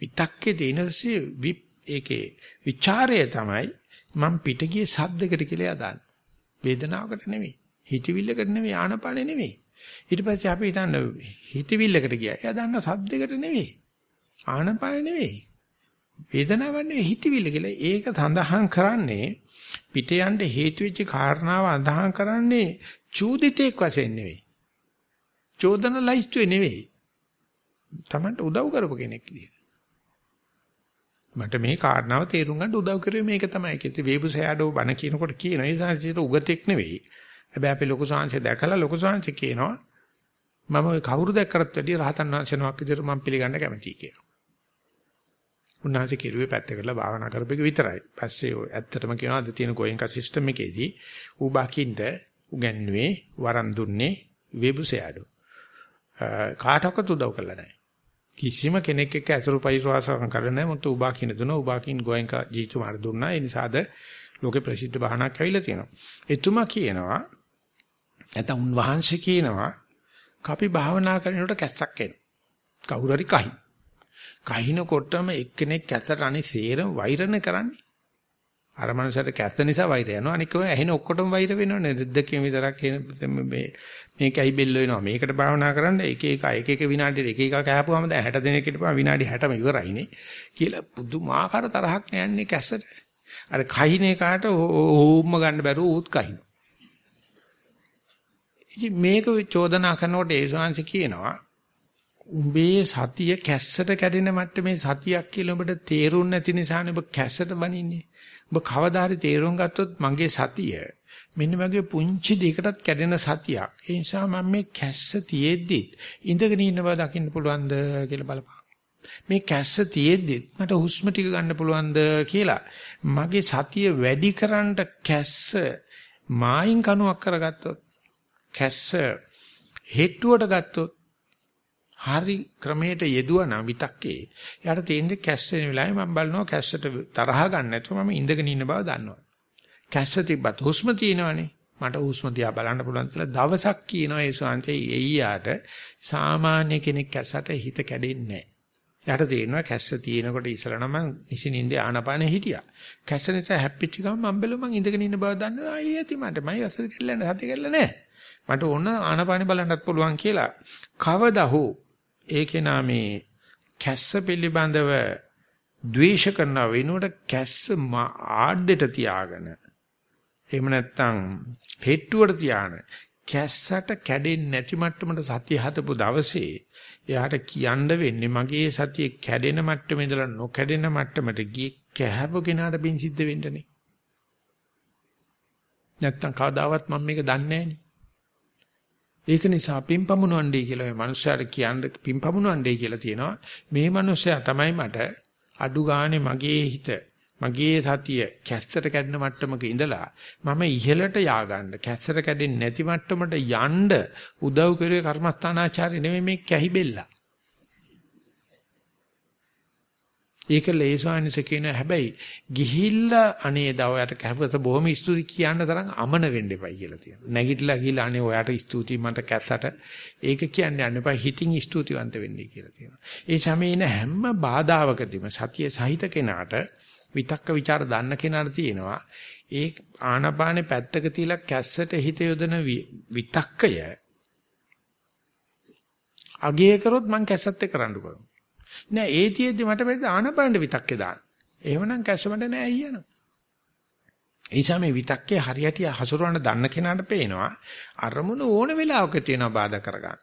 විතක්කේ තියෙනසේ විප් ඒකේ ਵਿਚාරය තමයි මම පිටගියේ සද්දකට කියලා යදාන්න. වේදනාවකට නෙවෙයි. හිතවිල්ලකට නෙවෙයි ආනපානෙ නෙවෙයි. ඊට පස්සේ අපි හිතන්න හිතවිල්ලකට ගියා. එයා දන්න සද්දකට නෙවෙයි. ආනපානෙ නෙවෙයි. වේදනාවක් නෙවෙයි හිතවිල්ල කියලා. ඒක සඳහන් කරන්නේ පිට යන්න හේතු වෙච්ච කාරණාව අඳහන් කරන්නේ චූදිතෙක් වශයෙන් නෙවෙයි. චෝදන ලයිස්ට්ුවේ නෙවෙයි. Tamanට උදව් කරපු කෙනෙක් විදියට. මට මේ කාරණාව තේරුම් ගන්න උදව් කරුවේ මේක තමයි. කිව්ති වේබුසෑඩෝ බණ කියනකොට කියන ඒ සංසිත උගතෙක් නෙවෙයි. හැබැයි අපි ලොකු සංහසේ දැකලා ලොකු සංහසේ කියනවා මම කවුරු දැක්කරත් වැඩිය රහතන් වහන්සේනමක් විදියට මම පිළිගන්න කැමතියි කියලා. උන්වහන්සේ කිරුවේ පැත්ත කරලා භාවනා කරපෙක විතරයි. පස්සේ ඔය ඇත්තටම කියනවා අද තියෙන ගෝයන්කා සිස්ටම් එකේදී ඌ බකින්ද උගන්වුවේ වරන් දුන්නේ වේබුසයාඩෝ. කාටවත් උදව් කළා නැහැ. කිසිම කෙනෙක් එක්ක ඇසුරු පරිශ්වාසම් කරන්නේ නැහැ. මුතු උබා කියන දුන උබා කින් ගෝයන්කා ජීතු මාර දුන්නා. ඒ නිසාද ලෝකේ ප්‍රසිද්ධ බහනක් ඇවිල්ලා තියෙනවා. එතුමා කියනවා නැත්නම් උන්වහන්සේ කියනවා කපි භාවනා කරනකොට කැස්සක් එනවා. කවුරු හරි කයි. කහිනකොටම එක්කෙනෙක් කැතට අනිත් සේරම වෛරණ කරන්නේ. අර මනුස්සයාට කැත නිසා වෛර යනවා. අනිකම ඇහෙන ඔක්කොටම වෛර වෙනවනේ. දෙද්දකින් විතරක් මේ මේක ඇයි බෙල්ල වෙනවා. මේකට භාවනා කරන්න එක එක එක එක විනාඩියට එක එක කෑපුවාම දැන් 60 දිනකට පස්සේ විනාඩි 60ම ඉවරයිනේ. කියලා පුදුමාකාර තරහක් යන්නේ කැස්සට. අර කහිනේ කාට ඕම්ම ගන්න බැරුව උත් කහින. ඉතින් මේක චෝදනා කරනකොට ඒ ශාංශ කියනවා උඹේ සතිය කැස්සට කැඩෙන මට්ටමේ සතියක් කියලා ඔබට තේරුම් නැති නිසානේ ඔබ කැස්සට බනින්නේ. ඔබ කවදා හරි තේරුම් ගත්තොත් මගේ සතිය මෙන්න මගේ පුංචි දෙයකටත් කැඩෙන සතියක්. ඒ නිසා මම මේ කැස්ස තියෙද්දිත් ඉඳගෙන ඉන්න බව දකින්න පුළුවන්ද කියලා බලපන්. මේ කැස්ස තියෙද්දිත් මට හුස්ම ටික ගන්න පුළුවන්ද කියලා මගේ සතිය වැඩි කරන්න කැස්ස මායින් කණුවක් කරගත්තොත් කැස්ස හෙට්ටුවට ගත්තොත් හරි ක්‍රමයට යෙදුවා නම් විතක්කේ. එයාට තේින්නේ කැස්සෙන වෙලාවේ මම බලනවා කැස්සට තරහ ගන්න නැතුව මම ඉඳගෙන ඉන්න බව දන්නවා. කැස්ස තිබ්බත් හුස්ම තියෙනවනේ. මට හුස්ම දිහා බලන්න පුළුවන් කියලා දවසක් කියනවා ඒ ශාන්තේ එయ్యාට සාමාන්‍ය කෙනෙක් කැස්සට හිත කැඩෙන්නේ නැහැ. යාට තේරෙනවා කැස්ස තියෙනකොට ඉස්සලා නම් නිසින්ින්ද ආනපානෙ හිටියා. කැස්ස නිසා හැප්පිච්ච ගමන් මම බැලුවා මං ඉඳගෙන ඉන්න බව දන්නවා. අයිය ඇති මට මයි අසද කෙල්ලන්න හති කෙල්ල නැහැ. මට ඕන ආනපානෙ බලන්නත් පුළුවන් කියලා. කවදා හෝ ඒකේ නාමේ කැස්ස පිළිබඳව ද්වේෂ කරන වෙනුවට කැස්ස ආඩෙට තියාගෙන එහෙම නැත්නම් හෙට්ටුවට තියාගෙන කැස්සට කැඩෙන්නේ නැති මට්ටමට සතිය හදපු දවසේ එයාට කියන්න වෙන්නේ මගේ සතිය කැඩෙන මට්ටමේ ඉඳලා නොකැඩෙන මට්ටමට ගියේ කැහපු කෙනාට බින් සිද්ධ වෙන්නනේ. නැත්තම් කවදාවත් මම මේක දන්නේ නැහනේ. ඒක නිසා පිම්පමුණවන්නේ කියලා මේ මනුස්සයාට කියන්න පිම්පමුණවන්නේ කියලා තියෙනවා. මේ මනුස්සයා තමයි මට අඩු ගානේ මගේ හිත මගේ සතිය කැස්සට කැඩෙන මට්ටමක ඉඳලා මම ඉහළට ය아가න්න කැස්සට කැඩෙන්නේ නැති මට්ටමට යන්න උදව් කරුවේ කර්මස්ථානාචාර්ය නෙමෙයි මේ කැහිබෙල්ලා. ඒක ලේසානිස කියන හැබැයි ගිහිල්ලා අනේ දා ඔයාට කැපත බොහොම ස්තුති කියන්න තරම් අමන වෙන්න එපයි කියලා තියෙනවා. නැගිටලා ගිහිල්ලා අනේ ඔයාට ස්තුති මන්ට කැස්සට ඒක කියන්නේ යන්න එපා හිතින් ස්තුතිවන්ත වෙන්නයි කියලා තියෙනවා. ඒ සමේන හැම බාධාවකදීම සතිය සහිත කෙනාට විතක්ක ਵਿਚාර දන්න කෙනාට තියෙනවා. ඒ ආනපානේ පැත්තක තියලා කැස්සට හිත යොදන විතක්කය අගය කරොත් මං කැස්සත් එක්ක රණ්ඩු කරනවා. නෑ ඒ තියෙද්දි මට බැරි ආනපාන විතක්කේ දාන්න. එහෙමනම් කැස්සමට නෑ අයියනවා. එයිසා මේ විතක්කේ හරියට හසුරවන්න දන්න කෙනාට පේනවා අරමුණ ඕන වෙලාවක තියෙනවා බාධා කරගන්න.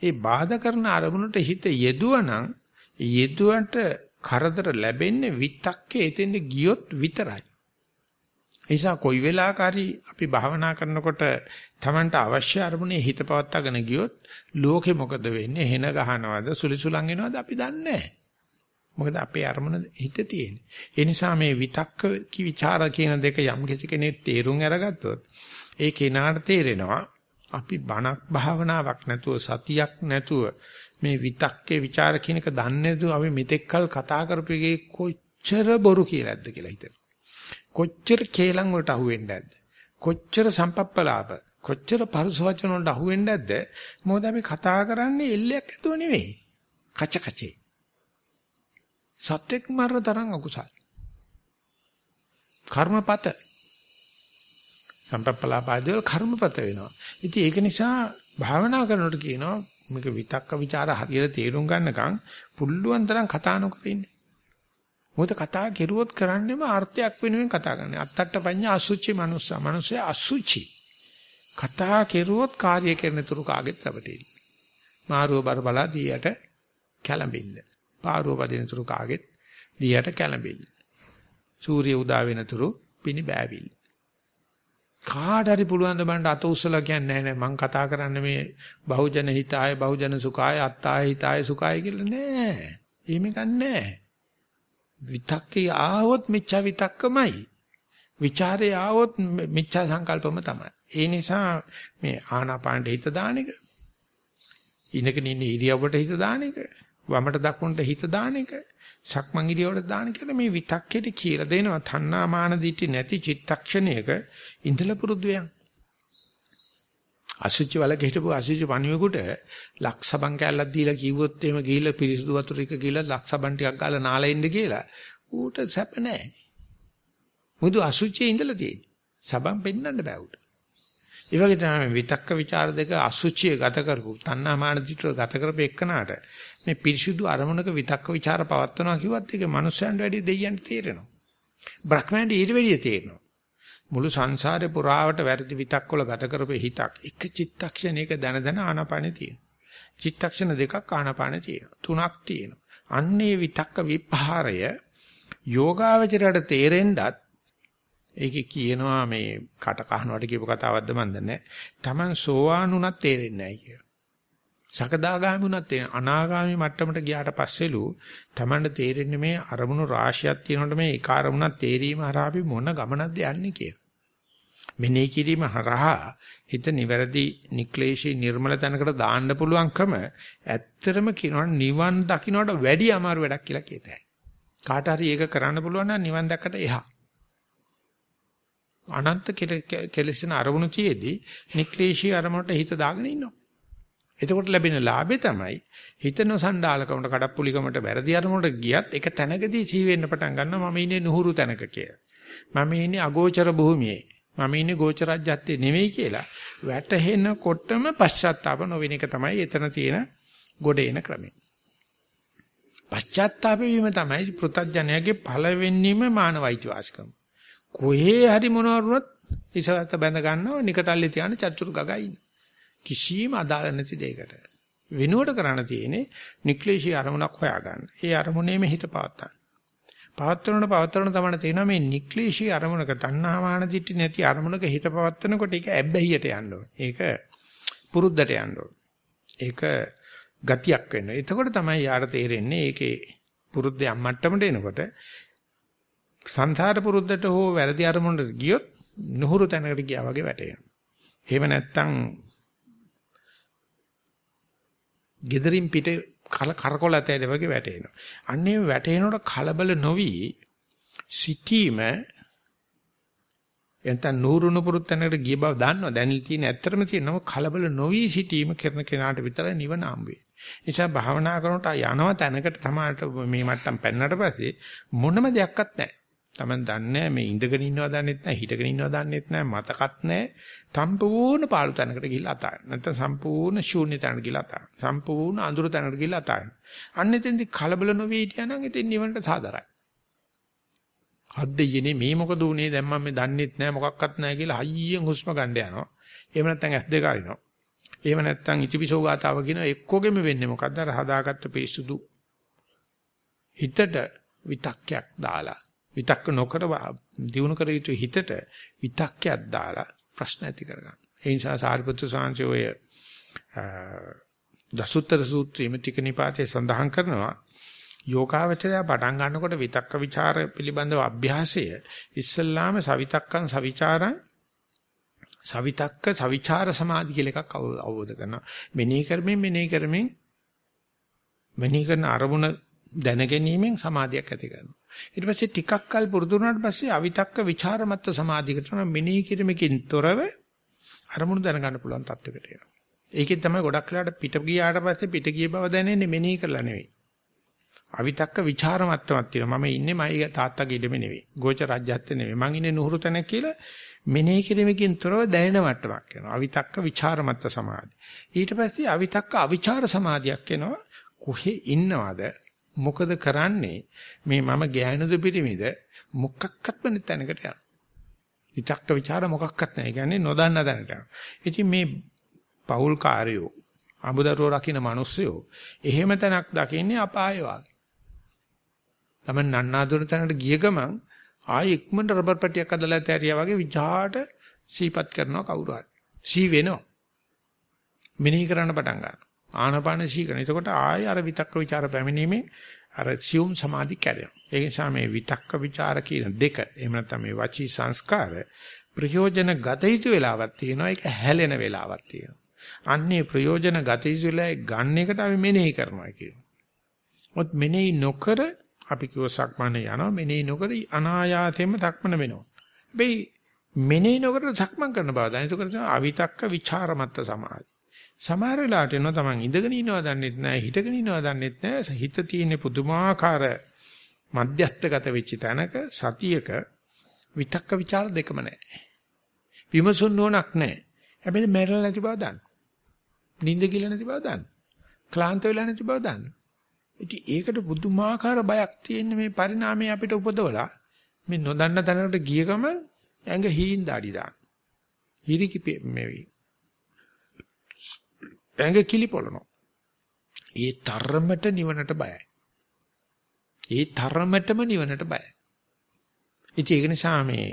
ඒ බාධා කරන අරමුණට හිත යෙදුවනම් යෙදුවට කරදර ලැබෙන්නේ විතක්කේ එතෙන්ද ගියොත් විතරයි. නිසා කොයි වෙලාවකරි අපි භාවනා කරනකොට Tamanට අවශ්‍ය අරමුණේ හිත පවත්වාගෙන ගියොත් ලෝකෙ මොකද වෙන්නේ? හෙන ගහනවද, සුලිසුලන් එනවද අපි දන්නේ මොකද අපේ අරමුණ හිත තියෙන්නේ. ඒ නිසා මේ විතක්ක කිවිචාර කියන දෙක යම් කෙනෙක් තේරුම් අරගත්තොත් ඒ කෙනාට තේරෙනවා අපි බණක් භාවනාවක් නැතුව සතියක් නැතුව මේ විතක්කේ ਵਿਚාර කිනක දන්නේ නැතුව අපි මෙතෙක්කල් කතා කරපු එකේ කොච්චර බොරු කියලාද කියලා හිතෙනවා. කොච්චර කේලම් වලට අහුවෙන්නේ නැද්ද? කොච්චර සම්පප්පලාප කොච්චර පරුස වචන වලට අහු වෙන්නේ නැද්ද? මොකද අපි කතා කරන්නේ එල්ලයක් ඇතුව නෙවෙයි. කච කචේ. සත්‍යක් මරන තරම් අකුසල්. කර්මපත. සම්පප්පලාපාදවල කර්මපත වෙනවා. ඉතින් ඒක නිසා භාවනා කරනකොට කියනවා මේක විතක්ක ਵਿਚාර හරියට තේරුම් ගන්නකම් පුල්ලුවන් තරම් කතා නොකර ඉන්නේ. මොකද කතා කෙරුවොත් කරන්නේම අර්ථයක් වෙනුවෙන් කතා කරන්නේ. අත්තට්ට පඤ්ඤා අසුචි මනුස්සා. මනුස්සයා අසුචි. කතා කෙරුවොත් කාර්ය කරන තුරු කාගෙත් රැවටෙයි. මාරුව බර බලා දීයට කැළඹිල්ල. පාරුව පදින තුරු කාගෙත් දීයට කැළඹිල්ල. සූර්ය උදා වෙන තුරු පිණි බෑවිල්ල. කාට හරි පුළුවන් ද බණ්ඩ අත උස්සලා කියන්නේ නැහැ මං කතා කරන්නේ මේ බහුජන හිතාය බහුජන සුඛාය අත්තාය හිතාය සුඛාය කියලා නෑ. එහෙම ගන්නෑ. විතක්කේ ආවොත් මිච්ඡා විතක්කමයි. ਵਿਚාරේ ආවොත් මිච්ඡා සංකල්පම තමයි. ඒ නිසා මේ ආනාපානට හිත දාන එක ඉනකන ඉන්න ඉරියව්වට හිත දාන එක වමට දකුණට හිත දාන එක සක්මන් ඉරියව්වට දාන කියලා මේ විතක්කේට කියලා දෙනවා තණ්හා මාන දිටි නැති චිත්තක්ෂණයක ඉඳලා පුරුදු වෙන අසුචි වලක හිටපු අසුචි පණුවෙකුට ලක්සබන් කැල්ලක් දීලා කිව්වොත් එහෙම ගිහිල්ලා පිරිසුදු වතුර එක ගිහිල්ලා ලක්සබන් ටිකක් ගාලා නාලා ඉන්න කියලා ඌට සැප නැහැ. මුදු අසුචියේ ඉඳලා තියෙන්නේ. සබන් පෙන්වන්න බෑ ඌට. ඒ වගේ තමයි විතක්ක ਵਿਚාර දෙක අසුචිය ගත කරපු තණ්හාමාන දිට්ඨිය ගත කරපු එක්කනාට මේ පිරිසුදු අරමුණක විතක්ක ਵਿਚාර පවත්වනවා කිව්වත් ඒක මනුස්සයන්ට වැඩිය දෙයියන්ට තේරෙනවා. බ්‍රහ්මයන්ට ඊට වැඩිය තේරෙනවා. මුළු සංසාරේ පුරාවට වැරදි විතක්කොල ගත කරපු හිතක් එක චිත්තක්ෂණයක දන දන ආනාපානෙ තියෙනවා. චිත්තක්ෂණ දෙකක් ආනාපානෙ තියෙනවා. තුනක් තියෙනවා. අන්නේ විතක්ක විපහාරය යෝගාවචරයට තේරෙන්නත් ඒකේ කියනවා මේ කට කහනවට කියපු කතාවක්ද මන් දන්නේ. Taman සෝවාන් උනත් තේරෙන්නේ නැහැ කියලා. සකදාගාමි උනත් තේරෙන අනාගාමි මට්ටමට ගියාට පස්සෙලු Tamanට තේරෙන්නේ මේ අරමුණු රාශියක් තියෙනකොට මේ එක අරමුණක් තේරීම හරහා අපි මොන ගමනක්ද යන්නේ කියලා. මෙනෙහි කිරීම හරහා හිත නිවැරදි නික්ලේශී නිර්මල තැනකට දාන්න පුළුවන්කම ඇත්තටම කියනවා නිවන් දකින්නට වැඩි අමාරු වැඩක් කියලා කියතයි. කාට හරි ඒක කරන්න පුළුවන් නම් නිවන් දැක්කට එහා. අනන්ත කෙලෙසන අරමුණු තියේදී නික්ලේශී අරමුණට හිත දාගෙන ඉන්නවා. එතකොට ලැබෙන ලාභේ තමයි හිත නොසන්ඩාලකමට කඩප්පුලිකමට වැරදි අරමුණට ගියත් එක තැනකදී සී වෙන්න පටන් ගන්නවා මම ඉන්නේ නුහුරු තැනක කියලා. මම ඉන්නේ අගෝචර භූමියේ. මම ඉන්නේ ගෝචරජ්‍යත්තේ නෙවෙයි කියලා වැටහෙනකොටම පශ්චාත්තාප නොවෙන එක තමයි එතන තියෙන ගොඩ එන ක්‍රමය. පශ්චාත්තාප වීම තමයි පෘථග්ජනයාගේ පළවෙනිම මානවයිති වාස්කම. කොහේ හරි මොනවරුවත් ඉසවත බැඳ ගන්නව නිකටල්ලේ තියාන චච්චුරු ගගා ඉන්න. කිසිම අදාළ නැති දෙයකට. වෙනුවට කරන්න තියෙන්නේ නික්ලේශී අරමුණක් හොයාගන්න. ඒ අරමුණේම හිත පවත්තන්න. පවත්වනට පවත්වන තමයි තේනවා මේ නික්ලේශී අරමුණක තණ්හාමාන දිටි නැති අරමුණක හිත පවත්වනකොට ඒක ඇබ්බැහියට යන්න ඕනේ. ඒක පුරුද්දට යන්න ඕනේ. ඒක ගතියක් වෙන්න. එතකොට තමයි යාට තේරෙන්නේ ඒකේ පුරුද්දේ අම්මට්ටමට එනකොට සංසාර පුරුද්දට හෝ වැරදි අරමුණට ගියොත් නුහුරු තැනකට ගියා වගේ වැටෙනවා. එහෙම නැත්නම් gederin පිට කරකොල ඇතේ වගේ වැටෙනවා. අන්නේ වැටෙනකොට කලබල නොවි සිටීම එතන නూరుණු පුරුත්තනකට ගිය බව දන්නවා. දැනෙල් තියෙන ඇත්තටම තියෙනව කලබල නොවි සිටීම කරන කෙනාට විතරයි නිවන හම්බෙන්නේ. නිසා භාවනා කරනකොට යනවා තැනකට තමයි මේ මට්ටම් පෙන්නට පස්සේ මොනම දෙයක්වත් නැහැ. Taman දන්නේ මේ ඉඳගෙන ඉන්නවා දන්නෙත් නැහැ හිටගෙන ඉන්නවා දන්නෙත් නැහැ මතකත් නැහැ සම්පූර්ණ පාළු තැනකට ගිහිල්ලා අතාරින්න. නැත්නම් සම්පූර්ණ ශූන්‍ය තැනකට ගිහිල්ලා අතාරින්න. සම්පූර්ණ අඳුර තැනකට ගිහිල්ලා අතාරින්න. අන්න එතෙන්දි කලබල නොවී හිටියානම් එතෙන් නිවනට සාදරයි. හද්දෙයනේ මේ මොකද උනේ දැන් මම දන්නෙත් නැහැ මොකක්වත් නැහැ කියලා හයියෙන් හුස්ම ගන්න යනවා. එහෙම නැත්නම් ඇස් දෙක අරිනවා. එහෙම නැත්නම් ඉතිපිසෝ ගාතාව කියන එක්කොගෙම වෙන්නේ මොකද්ද? අර හදාගත්ත පිරිසුදු හිතට විතක්යක් දාලා විතක්ක නොකර දිනු කර යුතු හිතට විතක්කයක් දාලා ප්‍රශ්න ඇති කරගන්න. ඒ නිසා සාරිපුත්‍ර සාංශය ඔය දසුත්තර සූත්‍රයේ මෙතික නිපාතේ සඳහන් කරනවා යෝගාවචරය පටන් ගන්නකොට විතක්ක ਵਿਚාර පිළිබඳව අභ්‍යාසය ඉස්සල්ලාම සවිතක්කං සවිචාරං සවිතක්ක සවිචාර සමාධි කියලා එකක් අවබෝධ කරනවා. මෙනෙහි කරමින් මෙනෙහි කරමින් මෙනෙහි කරන අරමුණ දැනගැනීමෙන් සමාධියක් ඇති කරනවා. ඊට පස්සේ ටිකක් කල් පුරුදු වුණාට පස්සේ අවිතක්ක ਵਿਚාරමත්ත සමාධියකට නම් මෙනෙහි කිරීමකින් තොරව අරමුණු දැනගන්න පුළුවන් තත්යකට එනවා. ඒකෙන් තමයි ගොඩක් වෙලාට පිට ගියාට පස්සේ පිට ගිය බව දැනෙන්නේ මෙනෙහි කරලා නෙවෙයි. අවිතක්ක ਵਿਚාරමත්තමක් තියෙනවා. මම ඉන්නේ මයි තාත්තගේ ඉඩමේ නෙවෙයි. ගෝච රාජ්‍යත්වයේ නෙවෙයි. මං ඉන්නේ නුහුරු තැනක කියලා මෙනෙහි කිරීමකින් තොරව දැනෙන මට්ටමක් වෙනවා. අවිතක්ක ਵਿਚාරමත්ත සමාධිය. ඊට පස්සේ අවිතක්ක අවිචාර සමාධියක් වෙනවා. කොහේ ඉන්නවද? මොකද කරන්නේ? මේ මම ගෑනුද පිටිමිද මොකක්වත්ම නැතනකට යන විතක්ක ਵਿਚාර මොකක්වත් නැහැ. කියන්නේ නොදන්න දැනට ඉතින් මේ පෞල් කාර්යෝ අමුදරුව රකින්න මිනිස්සයෝ එහෙම තැනක් දකින්නේ අපාය වාගේ. තමන් නන්නාදුන තැනකට ගිය ගමන් ආයෙ ඉක්මනට රබර් පැටියක් අදලා තෑරියා වගේ විචාට සීපත් කරනවා කවුරු හරි. සී වෙනවා මෙනෙහි කරන්න පටන් ගන්නවා. ආනපාන සීකරන. එතකොට ආය අර විතක්ක ਵਿਚාර පැමිණීමේ අර සියුම් සමාධි කැඩෙනවා. ඒ නිසා මේ විතක්ක ਵਿਚාර කියන දෙක එහෙම නැත්නම් මේ වචී සංස්කාර ප්‍රයෝජන ගත යුතු වෙලාවක් තියෙනවා. ඒක හැලෙන වෙලාවක් තියෙනවා. අන්නේ ප්‍රයෝජන ගත යුතු වෙලාවේ ගන්න එකට අපි මෙනෙහි කරනවා කියනවා. මොත් මෙනෙහි නොකර අපි කිව්ව සක්මනේ යනවා මෙනෙහි නොකර අනායාතයෙන්ම සක්මන වෙනවා. හැබැයි මෙනෙහි නොකර සක්මන් කරන බව දැන් ඒක කරන අවිතක්ක ਵਿਚාරමත්ත සමාධි. සමහර වෙලාවට එනවා තමන් ඉඳගෙන ඉන්නවා දන්නෙත් නැහැ හිටගෙන ඉන්නවා දන්නෙත් නැහැ. හිත තියෙන පුදුමාකාර මධ්‍යස්ථගත වෙච්ච තැනක සතියක විතක්ක ਵਿਚාර දෙකම නැහැ. විමසුන් නොනක් නැහැ. හැබැයි මැරෙලා නැති බව දන්න. නිින්ද කියලා නැති බව දන්න. ක්ලාන්ත වෙලා නැති බව දන්න. ඉතින් ඒකට පුදුමාකාර බයක් තියෙන මේ පරිණාමය අපිට උපදවලා මේ නොදන්න තැනකට ගිය ගම ඇඟ හීන් දාඩි දාන. හිරිකි මේ ඇඟ කිලිපොළනවා. ඒ තරමට නිවනට බයයි. ඒ තරමටම නිවනට බයයි. ඉතින් ඒක නිසා මේ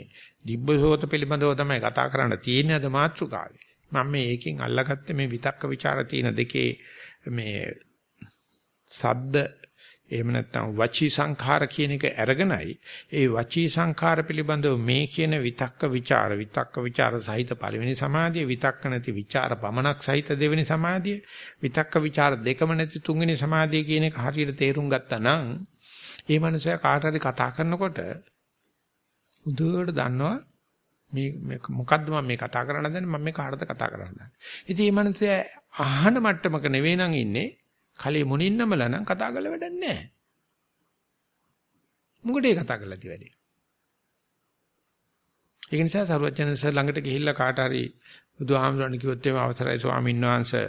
දිබ්බසෝත පිළිබඳව තමයි කතා කරන්න තියෙන්නේ අද මාතෘකාවේ. මම මේ ඒකෙන් අල්ලගත්තේ මේ විතක්ක ਵਿਚාර තියෙන දෙකේ මේ සද්ද එහෙම නැත්නම් වචී සංඛාර කියන එක අරගෙනයි. ඒ වචී සංඛාර පිළිබඳව මේ කියන විතක්ක ਵਿਚාර විතක්ක ਵਿਚාර සහිත පළවෙනි සමාධිය විතක්ක නැති ਵਿਚාර පමණක් සහිත දෙවෙනි සමාධිය විතක්ක ਵਿਚාර දෙකම නැති තුන්වෙනි සමාධිය කියන එක හරියට තේරුම් ගත්තා නම් ඒ මනුස්සයා කාට හරි කතා කරනකොට උදුවට දන්නවා මේ මොකද්ද මම මේ කතා කරන්න හදන්නේ මම මේ කාටද කතා කරන්න හදන්නේ. ඉතින් මේ මනුස්සයා අහන මට්ටමක නෙවෙයි නම් ඉන්නේ කලේ මුනින්නමලා නම් කතා කරලා වැඩක් නැහැ. මොකටද කතා කරලා තියෙ වැඩේ? ඒක නිසා සරුවචනස ළඟට ගිහිල්ලා කාට හරි බුදුහාමුදුරන් කිව්වොත් එimhe අවසරයි ස්වාමීන් වහන්සේ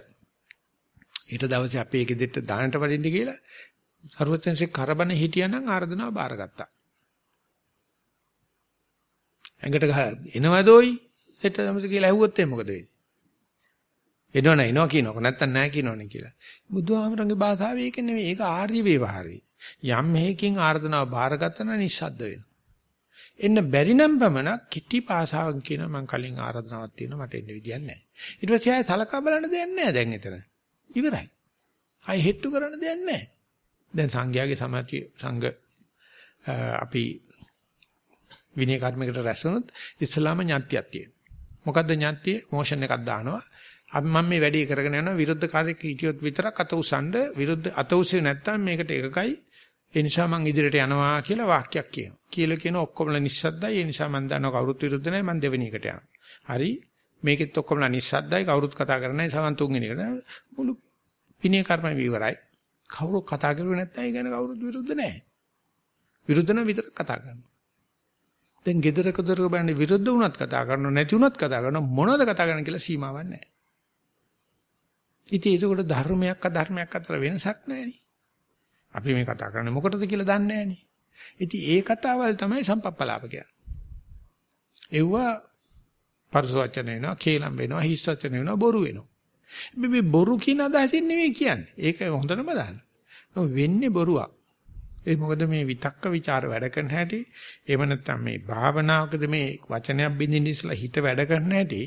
ඊට දවසේ අපේ ගෙදරට දානට වඩින්න කියලා සරුවචනසේ කරබන හිටියානම් ආර්දනාව බාරගත්තා. ඇඟට ගහ එනවදෝයි හෙට දවසේ කියලා ඇහුවොත් එimhe මොකද වෙන්නේ? එනවන එනවා කියනකො නැත්තම් නැහැ කියනවනේ කියලා. බුදුහාමරගේ භාෂාව ඒක නෙවෙයි. ඒක ආර්ය වේවාහාරي. යම් හේකින් ආර්දනාව බාරගත්තා නම් නිස්සද්ද වෙනවා. එන්න බැරි නම් පමණක් කිටි භාෂාවෙන් කියන මං කලින් ආරාධනාවක් තියෙනවා මට එන්න විදියක් නැහැ. ඊට පස්සේ ආය සලකා බලන්න දෙයක් නැහැ දැන් එතන. ඉවරයි. ආය හෙට්ටු කරන්න දෙයක් නැහැ. දැන් සංඝයාගේ සමාධිය සංඝ අපි විනය කර්මයකට රැස් වුණොත් ඉස්ලාම ඥාතියක් තියෙනවා. මොකද්ද ඥාතිය? මොෂන් එකක් දානවා. අපි මම මේ වැඩේ කරගෙන යනවා විරුද්ධ කාර්යයක හිටියොත් විතරක් අත උසන්ඩ විරුද්ධ අත උසේ නැත්තම් මේකට එකකයි ඒ නිසා මං ඉදිරියට යනවා කියලා වාක්‍යයක් කියනවා. කියලා කියන ඔක්කොමලා නිස්සද්දයි. ඒ නිසා මං දන්නවා කවුරුත් විරුද්ධ නැහැ මං දෙවෙනි එකට යනවා. හරි මේකෙත් ඔක්කොමලා නිස්සද්දයි කවුරුත් කතා කරන්නේ සමන් තුන්වෙනි එකට. මුළු විනය කර්ම විවරයි. කවුරු කතා කරුවේ නැත්නම් ඒ ගැන කවුරුත් විරුද්ධ නැහැ. විරුද්ධ නම් විතර කතා කරනවා. දැන් gedara kodara බලන්නේ විරුද්ධ වුණත් කතා කරනව නැති වුණත් කතා කරනව මොනවද කතා කරන්න කියලා සීමාවක් නැහැ. ඉතින් ඒකෝට ධර්මයක් අධර්මයක් අතර වෙනසක් නැහැ අපි මේ කතා කරන්නේ මොකටද කියලා දන්නේ නැහනේ. ඉතින් ඒ කතාවල් තමයි සම්පප්පලාප කියන්නේ. එව්වා පරස වචන වෙනවා, කේලම් වෙනවා, හිස් වචන වෙනවා, බොරු වෙනවා. මේ බොරු කියන අදහසින් නෙමෙයි කියන්නේ. ඒක හොඳටම දාන්න. වෙන්නේ බොරුවක්. ඒ මොකද මේ විතක්ක ਵਿਚාර වැඩ කරන හැටි එහෙම නැත්නම් මේ භාවනාවකද මේ වචනයක් බින්දින්න ඉස්සලා හිත වැඩ කරන හැටි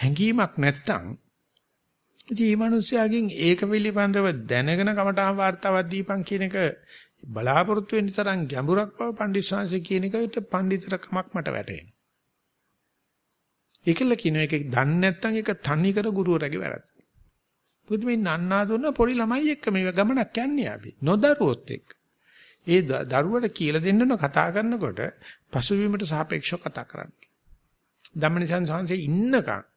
හැඟීමක් නැත්නම් ඉතින් මේ මිනිස්යාගෙන් ඒක පිළිබඳව දැනගෙන කමටහන් වார்த்தාවක් දීපන් කියන එක බලාපොරොත්තු වෙන්න තරම් ගැඹුරක් බව පඬිස්සංශ කියන එකට පඬිතරකමක් මට වැටහෙනවා. ඒකල කියන එක දන්නේ නැත්නම් ඒක තනිකර ගුරුවරගේ වැරද්ද. පුදු මේ නන්නා දුන්න පොඩි ළමයි එක්ක මේ ගමනක් යන්නේ අපි. නොදරුවොත් එක්ක. ඒ දරුවට කියලා දෙන්න කතා කරනකොට පසුබිමට සාපේක්ෂව කතා කරන්න. ධම්මනිසං සංසේ ඉන්නකම්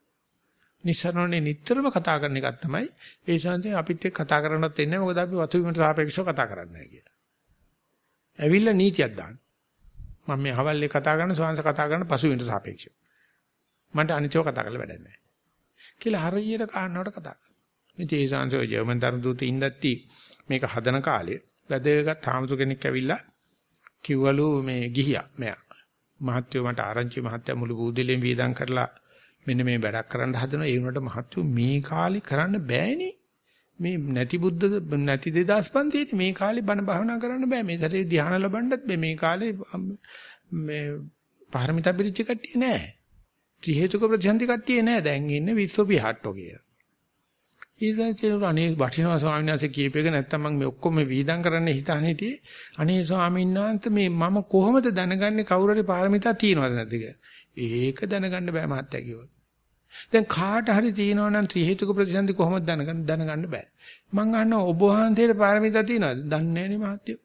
නිස්සරණනේ නිටතරම කතා කරන එකක් තමයි ඒ ශාන්තිය අපිත් එක්ක කතා කරන්නත් එන්නේ මොකද අපි වතු විමට සාපේක්ෂව කතා කරන්නේ කියලා. ඇවිල්ලා නීතියක් දාන්න. මම මේ හවල්ලේ කතා කරන සෝංශ කතා කරන පසුවින්ට සාපේක්ෂව. මන්ට අනිත්‍යව කතා කරලා වැඩක් නැහැ. කියලා හරියට කාරණාවට කතා කරනවා. ඉතින් ඒ ශාන්සෝ ජර්මන් තරණ දූතේ ඉඳද්දි මේක හදන කාලේ වැදගත් හාමුදුර කෙනෙක් ඇවිල්ලා කිව්වලු මේ ගිහියා මෙයා. මහත්වෝ මට ආරංචි මහත්තයා මුළු බුදෙලෙන් වීදම් කරලා මෙන්න මේ වැඩක් කරන්න හදනවා. ඒ වුණාට මහත්තු මේ කාලේ කරන්න බෑනේ. මේ නැති බුද්ධ නැති 2500 මේ කාලේ බණ භාවනා කරන්න බෑ. මේ සැරේ ධ්‍යාන ලබන්නත් බෑ. මේ කාලේ මේ පාරමිතා පිළිච්ච කට්ටිය නෑ. ත්‍රි හේතුක ප්‍රතිසන්දි කට්ටිය නෑ. දැන් ඉන්නේ විශ්වවිහාට්ටෝ කියලා. ඊළඟට අනේ වටිනවා ස්වාමීන් වහන්සේ කියපේක නැත්තම් මම මේ ඔක්කොම වීදම් කරන්න හිතාන හිටියේ. අනේ ස්වාමීන් වහන්සේ මේ මම කොහොමද දැනගන්නේ කවුරු හරි පාරමිතා තියනවද නැද්ද ඒක දැනගන්න බෑ මහත්තයා කිව්වා දැන් කාට හරි තියෙනවා නම් ත්‍රි හේතුක ප්‍රතිසන්දි කොහොමද දැනගන්න දැනගන්න බෑ. මං අහනවා ඔබ වහන්සේට පාරමිතා තියෙනවද? දන්නේ නැනේ මහත්තයෝ.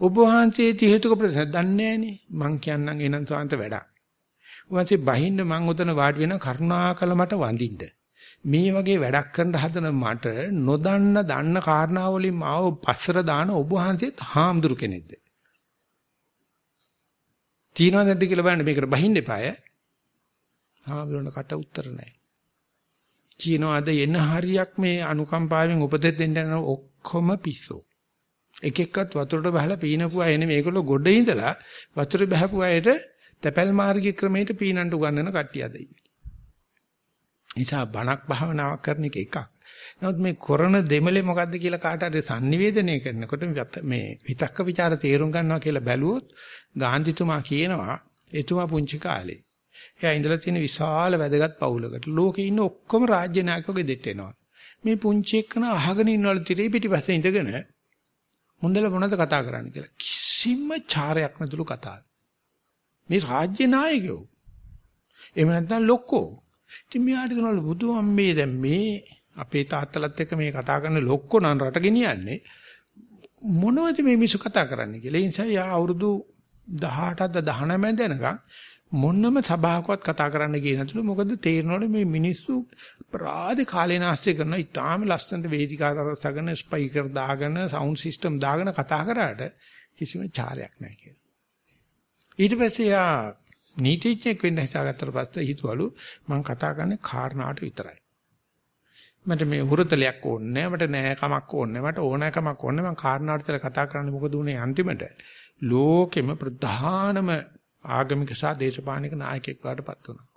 ඔබ වහන්සේ ත්‍රි හේතුක ප්‍රතිසන්දි දන්නේ නැනේ. මං කියන්නම් එනන් සාන්ත වැඩක්. වහන්සේ බහින්න මං උතන වාඩි වෙන කරුණාකල මට වඳින්න. මේ වගේ වැඩක් කරන්න හදන මට නොදන්න දන්න කාරණාවලින් මාව පස්සර දාන ඔබ වහන්සේත් හාමුදුරු කෙනෙක්ද? තියනවද නැද්ද කියලා බලන්න මේකට බහින්න එපාය. හාමුදුරන කට උත්තර නැහැ. කියනවාද එන හරියක් මේ අනුකම්පාවෙන් උපදෙස් දෙන්න යන ඔක්කොම පිස්සෝ. එක එක්කත් වතුරට බහලා පීනපු අය නෙමෙයි මේගොල්ලෝ ගොඩ ඉඳලා වතුර බහපු අයට තැපැල් මාර්ගික ක්‍රමයට පීනන්න උගන්වන කට්ටිය අද ඉන්නේ. නිසා බණක් භාවනාවක් කරන එක එකක්. නමුත් මේ කරන දෙමලේ මොකද්ද කියලා කාට හරි sannivedanaya කරනකොට මේ විතක්ක ਵਿਚාර තේරුම් ගන්නවා කියලා බැලුවොත් ගාන්ධිතුමා කියනවා එතුමා පුංචි කාලේ එයා ඉඳලා තියෙන විශාල වැදගත් පවුලකට. ලෝකේ ඉන්න ඔක්කොම රාජ්‍ය නායකයෝ ගෙදෙට්ට එනවා. මේ පුංචි එක්කන අහගෙන ඉන්නවලු තිරේ පිටිපස්සේ ඉඳගෙන මුන්දල මොනවද කතා කරන්න කියලා. කිසිම චාරයක් නැතුළු කතාව. මේ රාජ්‍ය නායකයෝ. එහෙම නැත්නම් ලොක්කෝ. ඉතින් මෙයාට දෙනවලු බුදුහම්මේ දැන් මේ අපේ තාත්තලත් එක්ක මේ කතා කරන ලොක්කෝ නම් රට ගෙනියන්නේ මොනවද මේ මිසු කතා කරන්නේ කියලා. ඒ නිසා යා අවුරුදු 18ද 19 දෙනකම් මොන්නම සභාවකවත් කතා කරන්න ගියේ නැතුළු මොකද තේරෙනවලු මේ මිනිස්සු ප්‍රාද කාලේ නාස්ති කරන ඉතාලම ලස්සනට වේදිකා තරසගෙන ස්පීකර් දාගෙන සවුන්ඩ් සිස්ටම් දාගෙන කතා කරාට කිසිම චාරයක් නැහැ කියලා. ඊට පස්සේ යා නීතිඥෙක් වෙන්න හිතාගත්තට පස්සේ හිතුවලු මම කතා කරන්නේ කාරණාට විතරයි. මට මේ හුරතලයක් ඕනේ නැහැ මට නෑකමක් ඕනේ මට ඕනෑකමක් ඕනේ මම කාරණාට විතර කතා කරන්නේ මොකද උනේ අන්තිමට ලෝකෙම ප්‍රධානම ආගමික සහ දේශපාලනික නායකයෙක් වඩපත් වුණා.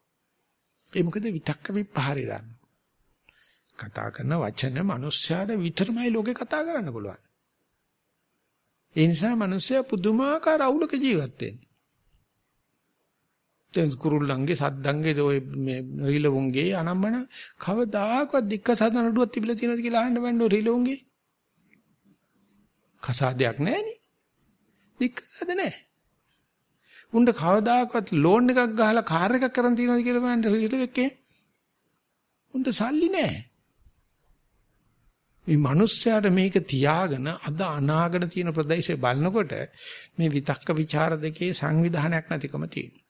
ඒ මොකද විතක්ක විපහාරය දාන්න. කතා කරන වචන මිනිස්යාට විතරමයි ලෝකේ කතා කරන්න පුළුවන්. ඒ නිසා මිනිස්සයා පුදුමාකාර අවුලක ජීවත් වෙන්නේ. දැන් කුරුල්ලන්ගේ සද්දන්ගේ ඔය මේ රිලවුන්ගේ අනම්මන කවදාකවත් දික්ක සදන නඩුවක් තිබිලා තියෙනවද කියලා අහන්න බෑනේ රිලවුන්ගේ. කසාදයක් නැහනේ. දික්ක සද නැහැ. උණ්ඩ කවදාකවත් ලෝන් එකක් ගහලා කාර් එකක් කරන් තියනවද කියලා බලන්න රිලෙවෙක්කේ. උණ්ඩ සල්ලි නැහැ. මේ මිනිස්සයාට මේක තියාගෙන අද අනාගත තියෙන ප්‍රදේශය බලනකොට මේ විතක්ක ਵਿਚාර දෙකේ සංවිධානයක් නැතිකම තියෙනවා.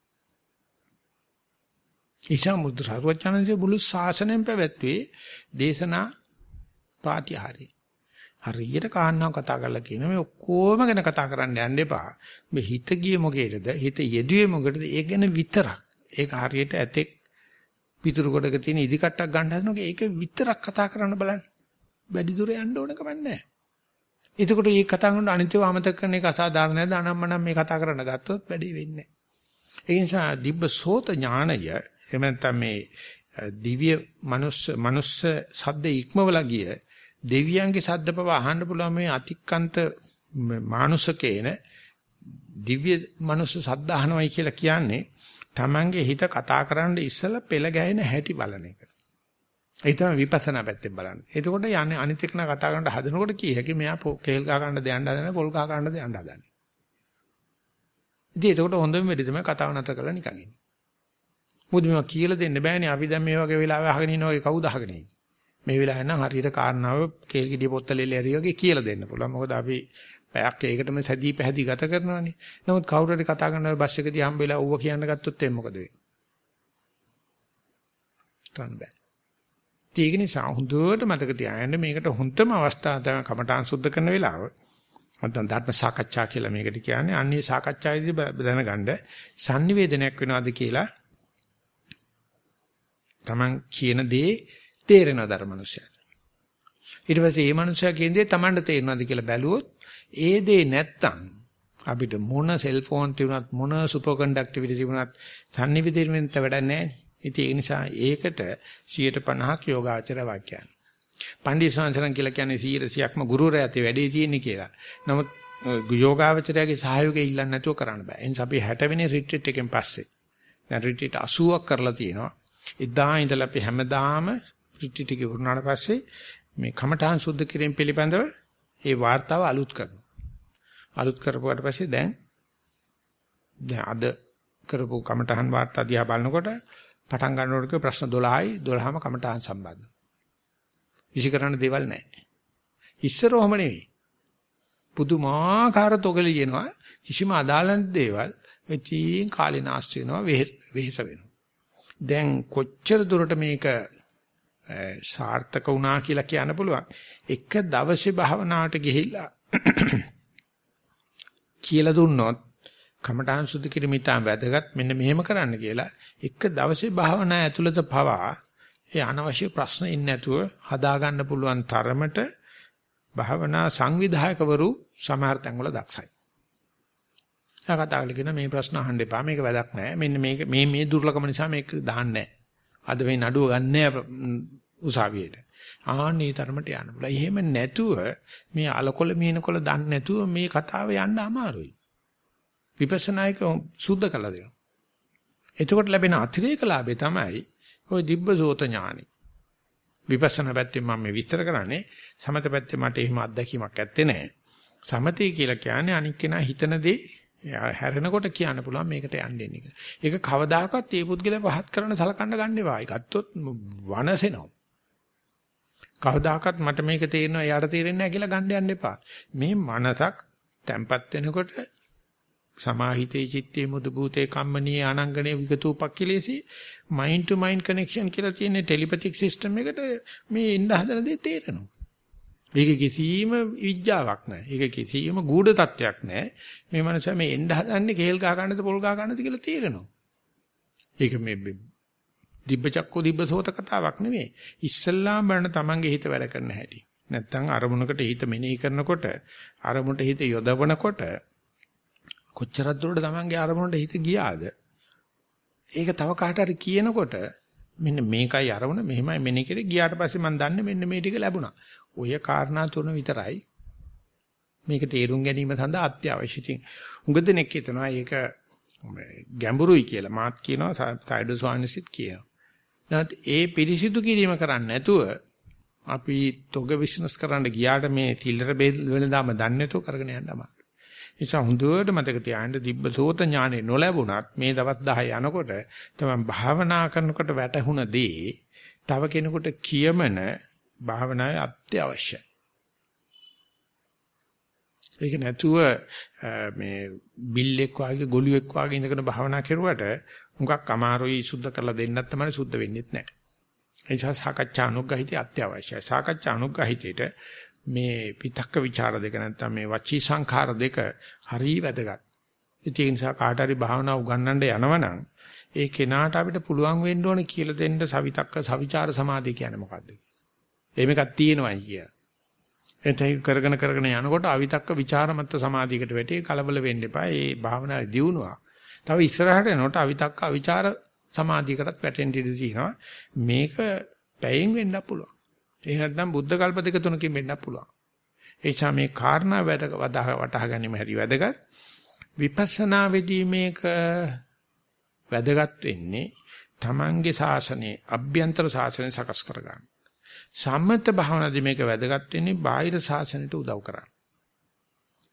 ඊශා මුද්‍රාවචනන්සේ මුළු ශාසනයෙන් පැවැත්වුවේ දේශනා පාටිහාරි. හරියට කාන්නාව කතා කරලා කියන මේ ඔක්කොම ගැන කතා කරන්න යන්න එපා. මේ හිත ගියේ මොකේද? හිත යෙදුවේ මොකටද? ඒ ගැන විතරක්. ඒක හරියට ඇතෙක් පිටුරු කොටක තියෙන ඉදි කට්ටක් ගන්න හදනකොට ඒක විතරක් කතා කරන්න බලන්න. වැඩි දුර යන්න ඕන කමක් නැහැ. එතකොට මේ කතා කරන අනිත්‍යව අමතක කරන එක අසාධාරණ නැද්ද? අනම්මනම් මේ කතා කරන්න ගත්තොත් වැඩි වෙන්නේ නැහැ. ඒ නිසා දිබ්බ සෝත ඥානය එහෙම නැත්නම් මේ දිව්‍ය මනුස්ස මනුස්ස සද්ද ඉක්මවලා ගිය දෙවියන්ගේ සද්ද පව අහන්න පුළුවන් මේ අතික්කන්ත මානුෂකේන දිව්‍ය මනුස්ස සද්ද අහනවයි කියලා කියන්නේ Tamange හිත කතා කරන්න ඉස්සලා පෙළ ගැහෙන හැටි බලන එක. ඒ තමයි විපස්සනා පැත්තෙන් බලන්නේ. එතකොට යන්නේ අනිත් එක්කන කතා කරන්න හදනකොට කිය හැකි මෙයා කේල් ගහ ගන්න දෙයන්න හදන පොල් ගහ ගන්න දෙයන්න හදන. ඉතින් එතකොට හොඳම වෙලෙ තමයි කතාව නැතර කරලා නිකන් ඉන්නේ. මොකද මේවා කියලා දෙන්න බෑනේ අපි දැන් මේ වගේ වෙලාවෙ අහගෙන ඉන්නවා ඒ කවුද අහගෙන ඉන්නේ. මේ වෙලාවෙ නම් හරියට කාරණාව කේල් ගෙඩිය පොත්තලෙල්ල ඇරිය වගේ කියලා දෙන්න පුළුවන්. මොකද අපි පැයක් ඒකටම සැදී පැහැදී ගත කරනවානේ. නමුත් කවුරු හරි කතා කරනවා බස් එකදී හම්බෙලා ඌව කියන්න ගත්තොත් එන්නේ මොකද වෙන්නේ? තන බෑ. ඒක නිසා හොඳට මතක තියාගන්න මේකට හොඳම අවස්ථාව තමයි කමඨාන් සුද්ධ කරන වෙලාව. නැත්නම් ධර්ම සාකච්ඡා කියලා මේකට කියන්නේ. අන්නේ සාකච්ඡාවේදී දැනගන්න sannivedanayak වෙනවද කියලා Taman කියන දේ තේරෙනවද අර මනුස්සයාට. ඊට පස්සේ මේ මනුස්සයා කියන දේ Tamanට තේරෙනවද කියලා බැලුවොත් ඒ දේ නැත්තම් අපිට මොන සෙල්ෆෝන් තිබුණත් මොන සුපර් කන්ඩක්ටිවිටි තිබුණත් sannivedanayak වැඩක් නැහැ. ඉතින් ඒ නිසා ඒකට 150ක් යෝගාචර වාක්‍යයන්. පණ්ඩිත සංසරන් කියලා කියන්නේ 100%ක්ම ගුරුවරයා ඇති වැඩේ තියෙන්නේ කියලා. නමුත් යෝගාචරයාගේ සහයෝගය ඉල්ලන්නේ නැතුව කරන්න බෑ. එනිසා අපි 60 වෙනි රිට්‍රීට් එකෙන් පස්සේ දැන් රිට්‍රීට් 80ක් කරලා තියෙනවා. එදා ඉඳලා අපි හැමදාම දෘෂ්ටිට ගිහුණාට පස්සේ මේ කමඨාන් සුද්ධ කිරීම පිළිබඳව ඒ වார்த்தාව අලුත් කරනවා. අලුත් කරපුවාට පස්සේ දැන් දැන් අද කරපු කමඨාන් වார்த்தා දිහා බලනකොට පටන් ගන්නකොට ප්‍රශ්න 12යි 12ම කමඨාන් සම්බන්ධ. විෂිකරණ දේවල් නැහැ. ඉස්සර ඔහම නෙවෙයි. පුදුමාකාර තොගලියනවා කිසිම අදාළ දේවල් චීන් කාලේ නාස්ති වෙනවා වෙහෙස වෙනවා. දැන් කොච්චර දුරට මේක සාර්ථක වුණා කියලා කියන්න පුළුවන්. එක දවසේ භාවනාවට ගිහිල්ලා කියලා දුන්නොත් කමඨාන් සුද්ධ කිරීම ඉතාම වැදගත් මෙන්න මෙහෙම කරන්න කියලා එක දවසේ භාවනා ඇතුළත පවා ඒ අනවශ්‍ය ප්‍රශ්න ඉන්නේ නැතුව හදා ගන්න පුළුවන් තරමට භාවනා සංවිධායකවරු සමහර තැන්වල දක්ෂයි. ආකතාවල කියන මේ ප්‍රශ්න අහන්න එපා මේක වැදක් නැහැ. මෙන්න මේක මේ මේ දුර්ලභම නිසා මේක දාන්නේ අද මේ නඩුව ගන්නෑ උසාවියට. ආන්නේ තරමට යන්න බලා. එහෙම නැතුව මේ අලකොල මීනකොල දන්නේ නැතුව මේ කතාව යන්න අමාරුයි. විපස්සනායක සුද්ධ කළා දෙනවා. එතකොට ලැබෙන අතිරේක ලාභය තමයි ওই දිබ්බසෝත ඥානෙ. විපස්සනා පැත්තෙන් මම මේ විස්තර කරන්නේ සමත පැත්තේ මට එහෙම අත්දැකීමක් ඇත්තේ නැහැ. සමතේ කියලා කියන්නේ අනික් කෙනා හිතන දේ හැරෙනකොට කියන්න පුළුවන් මේකට යන්නේ එක. ඒක කවදාකවත් මේ පුද්ගලයා පහත් කරන සලකන්න ගන්න එපා. ඒ ගත්තොත් වනසෙනවා. කවදාකවත් මට මේක තේරෙනවා එයාට තේරෙන්නේ නැහැ කියලා ගන්න යන්න එපා. මේ මනසක් තැම්පත් වෙනකොට සමාහිතේ චිත්තේ මුදු භූතේ කම්මනී ආනංගනේ විගතූපක්ඛිලේසි මයින්ඩ් ටු මයින්ඩ් කනෙක්ෂන් කියලා තියෙන ටෙලිපැතික් සිස්ටම් එකට මේ එන්න හදන දේ තේරෙනවා. ඒක කිසිම විඥාවක් නැහැ. ඒක කිසිම ගූඪ තත්වයක් නැහැ. මේ මනස මේ එන්න හදන්නේ කේල් ගහ ගන්නද පොල් ගහ ගන්නද කියලා තේරෙනවා. ඒක මේ දිබ්බචක්කෝ දිබ්බසෝත කතාවක් නෙමෙයි. ඉස්සල්ලාම බලන තමන්ගේ හිත වැඩ කරන හැටි. නැත්තම් අරමුණකට හිත මෙනෙහි කරනකොට අරමුණට හිත යොදවනකොට කොච්චරක් දුරට Tamange අරමුණට හිත ගියාද? ඒක තව කාට හරි කියනකොට මෙන්න මේකයි අරමුණ මෙහෙමයි මෙනේ කියලා ගියාට පස්සේ මම දන්නේ මෙන්න මේ ටික ලැබුණා. ඔය කාරණා තුන විතරයි මේක තේරුම් ගැනීම සඳහා අත්‍යවශ්‍යයි. උඟ දෙනෙක් හිතනවා ඒක ගැඹුරුයි කියලා. මාත් කියනවා සයිඩෝ ස්වාමීසිත් කියනවා. නැත් ඒ පිරිසිදු කිරීම කරන්නේ නැතුව අපි තොග බිස්නස් කරන්න ගියාට මේ තිල්ලර වෙනදාම දන්නේ නැතුව කරගෙන යන්න අමාරුයි. නිසා හොඳට මතක තියාගන්න දිබ්බසෝත ඥානෙ නොලැබුණත් මේ දවස් 10 යනකොට තමයි භාවනා කරනකොට වැටහුණ දේ තව කෙනෙකුට කියමන භාවනාවේ අත්‍යවශ්‍යයි. ඒක නැතුව මේ බිල්ලෙක් වාගේ ගොළුෙක් වාගේ ඉඳගෙන භාවනා කරුවට හුඟක් අමාරුයි සුද්ධ කරලා දෙන්නත් තමයි සුද්ධ වෙන්නේ නැහැ. ඒ නිසා සාකච්ඡා අනුග්‍රහිතය අත්‍යවශ්‍යයි. සාකච්ඡා අනුග්‍රහිතයට මේ පිටක්ක ਵਿਚාර දෙක නැත්නම් මේ වචී සංඛාර දෙක හරිය වැදගත්. ඒ නිසා කාට හරි භාවනා උගන්වන්න යනවනම් ඒ කෙනාට අපිට පුළුවන් වෙන්න ඕනේ කියලා දෙන්න සවිතක්ක සවිචාර සමාධිය කියන්නේ මොකද්ද? එහෙම එකක් තියෙනවයි කිය. එතෙන් කරගෙන කරගෙන යනකොට අවිතක්ක ਵਿਚාරමත්ත සමාධියකට වැටේ කලබල වෙන්න එපා. ඒ භාවනාවේ දියුණුවක්. තව ඉස්සරහට යනකොට අවිතක්ක අවිචාර සමාධියකටත් වැටෙන්න ඉඩ තියෙනවා. මේක පැයෙන් වෙන්න පුළුවන්. ඒ නැත්නම් බුද්ධ කල්ප දෙක තුනකින් වෙන්න පුළුවන්. ඒ නිසා මේ කාරණා වැඩ වටහා ගැනීම හැටි වැදගත්. විපස්සනා වෙදී මේක වැදගත් වෙන්නේ තමන්ගේ ශාසනයේ අභ්‍යන්තර ශාසනය සකස් කරගන්න. සම්මත භාවනාදී මේක වැදගත් වෙන්නේ බාහිර ශාසනයට උදව් කරන්න.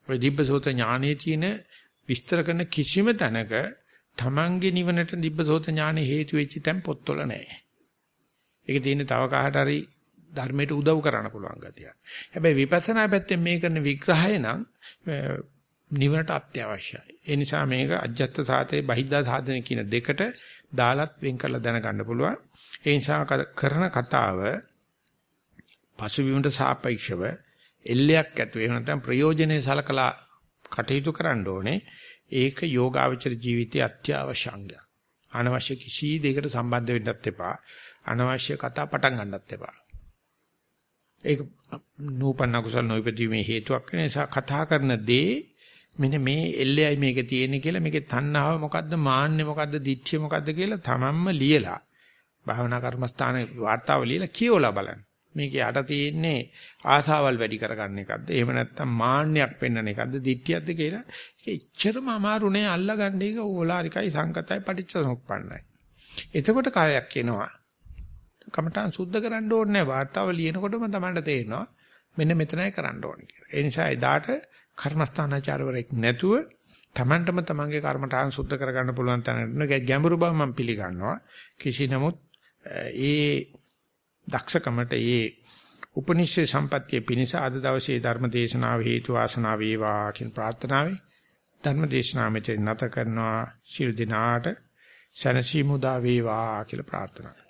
ඔය දිබ්බසෝත ඥානයේ තියෙන විස්තර කරන කිසිම තැනක තමන්ගේ නිවනට දිබ්බසෝත ඥානෙ හේතු වෙච්ච තැන් පොත්වල නැහැ. ඒක තියෙන්නේ තව කාට හරි ධර්මයට උදව් කරන්න පුළුවන් ගතිය. හැබැයි විපස්සනා පැත්තෙන් මේ කරන විග්‍රහය නම් නිවනට අත්‍යවශ්‍යයි. ඒ නිසා මේක අජත්ත සාතේ බහිද්දා සාධන කියන දෙකට දාලත් වෙන් කරලා දැනගන්න පුළුවන්. ඒ නිසා කරන කතාව පසුබිමට සාපේක්ෂව එල්ලයක් ඇතුව එහෙම නැත්නම් ප්‍රයෝජනේ සලකලා කටයුතු කරන්න ඕනේ. ඒක යෝගාවචර ජීවිතයේ අත්‍යවශ්‍ය අංගයක්. අනවශ්‍ය කිසි දෙයකට සම්බන්ධ වෙන්නත් එපා. අනවශ්‍ය කතා පටන් ගන්නත් එපා. ඒක නූපන්න කුසල නොයිපදීමේ හේතුවක් වෙන නිසා කතා කරන දේ මෙන්න මේ එල්ලෙයි මේක තියෙන්නේ කියලා මේකේ තණ්හාව මොකද්ද මාන්නේ මොකද්ද දිච්චිය මොකද්ද කියලා තමන්ම ලියලා භාවනා කර්මස්ථාන වාර්තාව ලියලා කියවලා බලන්න. මේක යට තියෙන්නේ ආසාවල් වැඩි කරගන්න එකක්ද? එහෙම නැත්නම් මාන්නයක් පෙන්වන එකක්ද? දිට්ඨියක්ද කියලා ඒක එච්චරම අමාරු නෑ අල්ලගන්න එක ඕලාරිකයි සංකතයි පටිච්චසමුප්පන්නයි. එතකොට කාලයක් එනවා. කමඨාන් සුද්ධ කරන්න ඕනේ නෑ. වාර්තාව ලියනකොටම තමයි තේරෙනවා. මෙන්න මෙතනයි කරන්න ඕනේ කියලා. ඒ නිසා එදාට කර්මස්ථානාචාරවරෙක් නැතුව තමන්ටම තමන්ගේ කර්මඨාන් සුද්ධ කරගන්න පුළුවන් තැනට ගැඹුරු බව මම පිළිගන්නවා. කිසි නමුත් ඒ දක්ෂකමට ඒ උපනිෂේ සම්පත්‍ය පිණිස අද දවසේ ධර්ම දේශනාව හේතු වාසනා වේවා කියන ප්‍රාර්ථනාවයි ධර්ම දේශනාව මෙතන නැත කරනවා. ශිල් දිනාට සනසි මුදා වේවා කියලා ප්‍රාර්ථනා